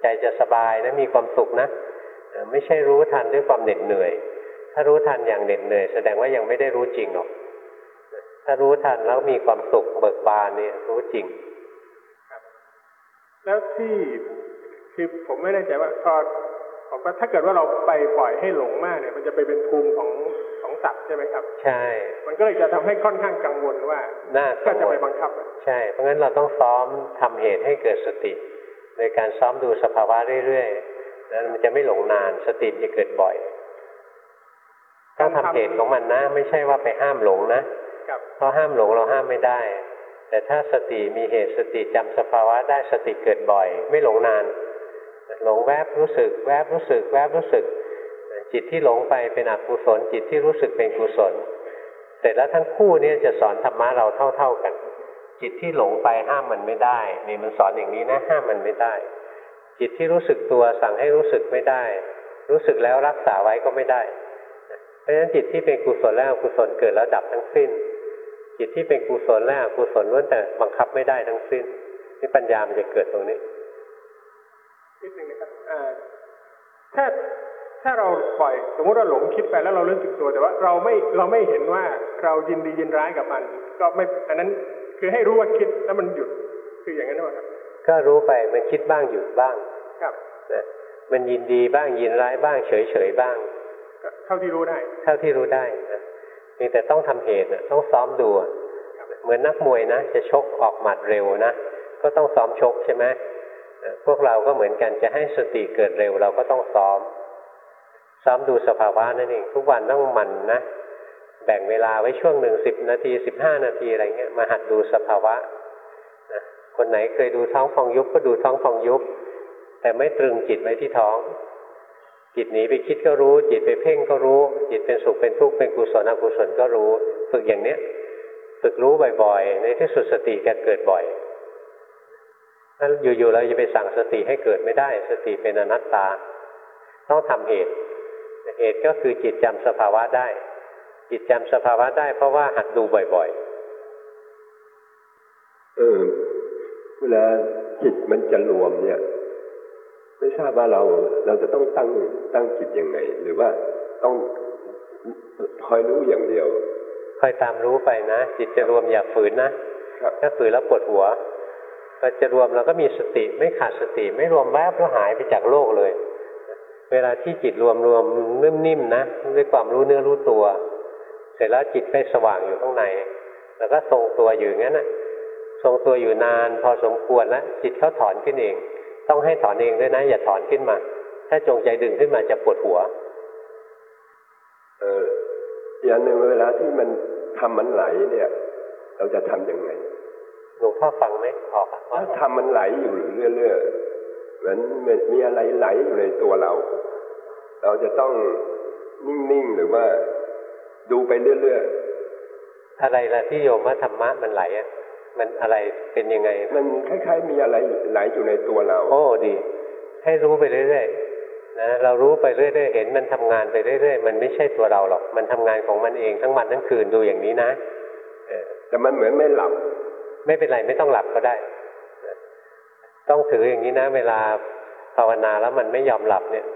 ใจจะสบายนะมีความสุขนะไม่ใช่รู้ทันด้วยความเหน็ดเหนื่อย ถ้ารู้ทันอย่างเหน็ดเหนื่อย แสดงว่ายังไม่ได้รู้จริงหรอก ถ้ารู้ทันแล้วมีความสุขเบิกบานเนี่ยรู้จริงแล้วที่คือผมไม่แน่ใจว่าพอผมว่าถ้าเกิดว่าเราไปปล่อยให้หลงมากเนี่ย มันจะไปเป็นภูมิของของสัตว์ใช่ไหมครับ ใช่ มันก็เลยจะทำให้ค่อนข้างกังวลว่าน่าก็กังจะวไปลบังคับ ใช่ เพราะงั้นเราต้องซ้อมทำเหตุให้เกิดสติ โดยการซ้อมดูสภาวะเรื่อยๆแล้วมันจะไม่หลงนานสติจะเกิดบ่อยต้องทำเหตุของมันนะ ไม่ใช่ว่าไปห้ามหลงนะครับ เพราะห้ามหลงเราห้ามไม่ได้ แต่ถ้าสติมีเหตุสติจำสภาวะได้สติเกิดบ่อย ไม่หลงนานหลงแวบรู้สึก แวบรู้สึก แวบรู้สึก จิตที่หลงไปเป็นอกุศล จิตที่รู้สึกเป็นกุศล เสร็จแล้วทั้งคู่เนี่ยจะสอนธรรมะเราเท่า ๆกัน จิตที่หลงไปห้ามมันไม่ได้ นี่มันสอนอย่างนี้นะห้ามมันไม่ได้ จิตที่รู้สึกตัวสั่งให้รู้สึกไม่ได้ รู้สึกแล้วรักษาไว้ก็ไม่ได้ เพราะฉะนั้นจิตที่เป็นกุศลและอกุศลเกิดแล้วดับทั้งสิ้น จิตที่เป็นกุศลและอกุศลล้วนแต่บังคับไม่ได้ทั้งสิ้น นี่ปัญญามันจะเกิดตรงนี้นิดนึงนะครับเอ่อถ้าถ้าเราปล่อยสมมติว่าหลงคิดไปแล้วเรารู้สึกตัวแต่ว่า เราไม่เราไม่เห็นว่าเรายินดียินร้ายกับมัน ก็ไม่อันนั้นคือให้รู้ว่าคิดแล้วมันหยุดคืออย่างนั้นหรือเปล่าครับก็รู้ไปมันคิดบ้างหยุดบ้าง ครับนะมันยินดีบ้างยินร้ายบ้างเฉยเฉยๆบ้างก็เท่าที่รู้ได้ เท่าที่รู้ได้นะ เพียงแต่ต้องทำเหตุต้องซ้อมดูเหมือนนักมวยนะ จะชกออกหมัดเร็วนะ ก็ต้องซ้อมชกใช่ไหมพวกเราก็เหมือนกันจะให้สติเกิดเร็ว เราก็ต้องซ้อม ซ้อมดูสภาวะนั่นเองทุกวันต้องหมันนะ แบ่งเวลาไว้ช่วงหนึ่งสิบนาทีสิบห้านาทีอะไรเงี้ยมาหัดดูสภาวะนะคนไหนเคยดูท้องฟองยุบก็ดูท้องฟองยุบ แต่ไม่ตรึงจิตไว้ที่ท้อง จิตหนีไปคิดก็รู้ จิตไปเพ่งก็รู้ จิตเป็นสุขเป็นทุกข์เป็นกุศลอกุศลก็รู้ ฝึกอย่างเนี้ยฝึกรู้บ่อยๆ ในที่สุดสติจะเกิดบ่อยนั้นอยู่ๆเราจะไปสั่งสติให้เกิดไม่ได้ สติเป็นอนัตตา ต้องทำเหตุ เหตุก็คือจิตจำสภาวะได้ จิตจำสภาวะได้ เพราะว่าหัดดูบ่อยเออเวลาจิตมันจะรวมเนี่ย ไม่ทราบว่าเราเราจะต้องตั้งตั้งจิตยังไง หรือว่าต้องคอยรู้อย่างเดียวๆคอยตามรู้ไปนะ จิตจะรวมอย่าฝืนนะถ้าฝืนแล้วปวดหัวพอจะรวมเราก็มีสติไม่ขาดสติ ไม่รวมแวบแล้วหายไปจากโลกเลย เวลาที่จิตรวมรวมนิ่มๆนะด้วยความรู้เนื้อรู้ตัว เสร็จแล้วจิตไปสว่างอยู่ข้างใน แล้วก็ทรงตัวอยู่งั้นนะทรงตัวอยู่นานพอสมควรแล้วจิตเขาถอนขึ้นเอง ต้องให้ถอนเองด้วยนะ อย่าถอนขึ้นมา ถ้าจงใจดึงขึ้นมาจะปวดหัว เอออย่างหนึ่งเวลาที่มันทำมันไหลเนี่ย เราจะทำยังไงหลวงพ่อฟังไหมออกอะถ้าทำมันไหลอยู่เรื่อยๆเหมือนมีอะไรไหลอยู่ในตัวเรา เราจะต้องนิ่งๆหรือว่า ดูไปเรื่อยอะไรล่ะที่โยมว่าธรรมะมันไหลอะ มันอะไรเป็นยังไงๆมันคล้ายๆ มีอะไรไหลอยู่ในตัวเรา โอ้ดี ให้รู้ไปเรื่อยๆนะเรารู้ไปเรื่อยๆเห็นมันทำงานไปเรื่อยๆมันไม่ใช่ตัวเราหรอก มันทำงานของมันเองทั้งวันทั้งคืนดูอย่างนี้นะเออแต่มันเหมือนไม่หลับ ไม่เป็นไรไม่ต้องหลับก็ได้นะต้องถืออย่างนี้นะ เวลาภาวนาแล้วมันไม่ยอมหลับเนี่ย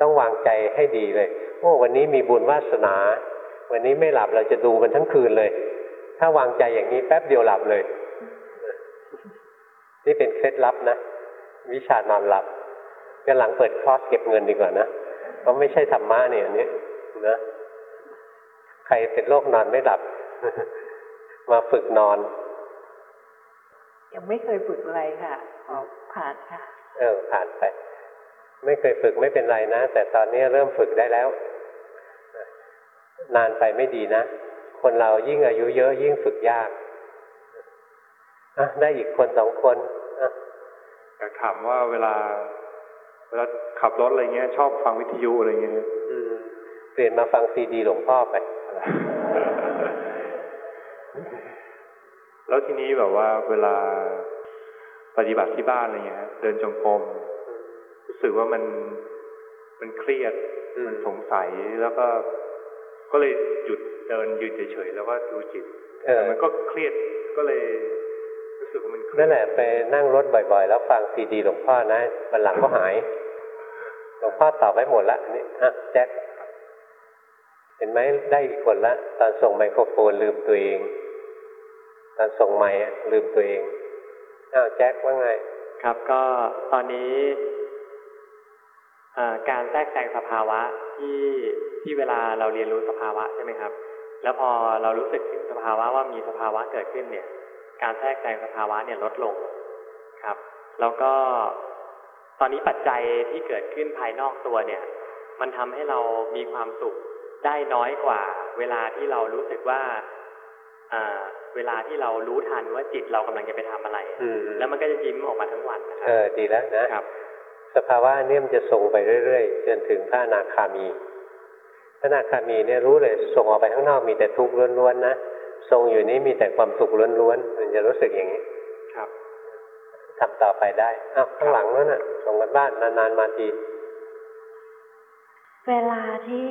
ต้องวางใจให้ดีเลย โอ้วันนี้มีบุญวาสนา วันนี้ไม่หลับเราจะดูมันทั้งคืนเลย ถ้าวางใจอย่างนี้แป๊บเดียวหลับเลย นี่เป็นเคล็ดลับนะ วิชานอนหลับกันหลังเปิดคอร์สเก็บเงินดีกว่านะเพราะไม่ใช่ธรรมะเนี่ยอันนี้นะใครเป็นโรคนอนไม่หลับ มาฝึกนอน ยังไม่เคยฝึกอะไรค่ะออกผ่านค่ะ เออ ผ่านไป ไม่เคยฝึกไม่เป็นไรนะ แต่ตอนนี้เริ่มฝึกได้แล้ว นานไปไม่ดีนะ คนเรายิ่งอายุเยอะยิ่งฝึกยาก อะได้อีกคนสองคนอะอยากถามว่าเวลาเวลาขับรถอะไรเงี้ย ชอบฟังวิทยุอะไรเงี้ยอืมเปลี่ยนมาฟังซีดีหลวงพ่อไป แล้วทีนี้แบบว่าเวลาปฏิบัติที่บ้านอะไรเงี้ยฮะเดินจงกรมรู้สึกว่ามันมันเครียดมันสงสัยแล้วก็ ก็เลยหยุดเดินยืนเฉยๆแล้วก็ดูจิตเออแต่มันก็เครียดก็เลย รู้สึกว่ามันเครียดนั่นแหละไปนั่งรถบ่อยๆ แล้วฟังซีดีหลวงพ่อนะมันหลังก็หายหลวงพ่อตอบไว้หมดละอันนี่อะแจ็คเห็นไหมได้อีกคนละ ตอนส่งไมโครโฟนลืมตัวเอง ตอนส่งไมค์อะลืมตัวเองอ้าวแจ็คว่าไง ครับก็ตอนนี้เอ่อการแทรกแซงสภาวะที่ที่เวลาเราเรียนรู้สภาวะใช่ไหมครับ แล้วพอเรารู้สึกถึงสภาวะว่ามีสภาวะเกิดขึ้นเนี่ย การแทรกแซงสภาวะเนี่ยลดลงครับ แล้วก็ตอนนี้ปัจจัยที่เกิดขึ้นภายนอกตัวเนี่ย มันทำให้เรามีความสุขได้น้อยกว่า เวลาที่เรารู้สึกว่าอ่าเวลาที่เรารู้ทันว่าจิตเรากำลังจะไปทำอะไรอืมแล้วมันก็จะยิ้มออกมาทั้งวันนะครัเออดีแล้วนะสภาวะเนี่ยมันจะส่งไปเรื่อยๆจนถึงพระอนาคามี พระอนาคามีเนี่ยรู้เลยส่งออกไปข้างนอกมีแต่ทุกข์ล้วนๆนะ ทรงอยู่นี้มีแต่ความสุขล้วนๆมันจะรู้สึกอย่างนี้ ครับทำต่อไปได้อ้าวข้างหลังนั่นน่ะส่งกันบ้านนานๆมาทีเวลาที่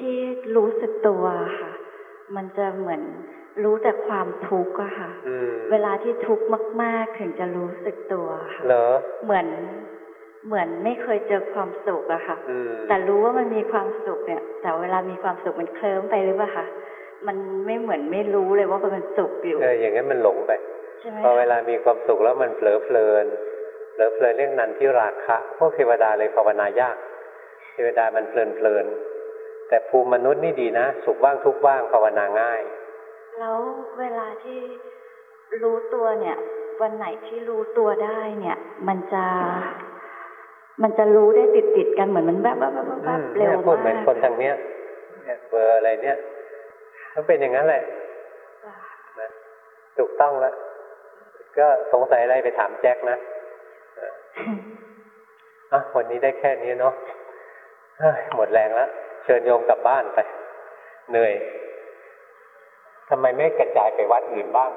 ที่รู้สึกตัวค่ะ มันจะเหมือนรู้แต่ความทุกข์อะค่ะอืมเวลาที่ทุกข์มาก ๆ ถึงจะรู้สึกตัวค่ะเหรอเหมือนเหมือนไม่เคยเจอความสุขอะค่ะอืมแต่รู้ว่ามันมีความสุขเนี่ย แต่เวลามีความสุขมันเคลิ้มไปหรือเปล่าคะ มันไม่เหมือนไม่รู้เลยว่ามันสุขอยู่เอออย่างนั้นมันหลงไปใช่ไหมพอเวคะลามีความสุขแล้วมันเผลอเพลินเผลอเพลินเรื่องนันที่ราคะพวกเทวดาเลยภาวนายากเทวดามันเพลินเพลินแต่ภูมิมนุษย์นี่ดีนะ สุขบ้างทุกข์บ้างภาวนาง่าย แล้วเวลาที่รู้ตัวเนี่ย วันไหนที่รู้ตัวได้เนี่ย มันจะมันจะรู้ได้ติดติดๆกันเหมือนมันแบบแบบแบบแบบแบบเร็วนี่ยพูดเหมืมาอนกคนทางเนี้ยเนี่ยเบอร์อะไรเนี่ย ต้องเป็นอย่างนั้นแหละนะถูกต้องแล้ว ก็สงสัยอะไรไปถามแจ็คนะเอออะวันนี้ได้แค่นี้เนาะเฮ้ยหมดแรงแล้ว เชิญโยมกลับบ้านไป เหนื่อยทำไมไม่กระจายไปวัดอื่นบ้าง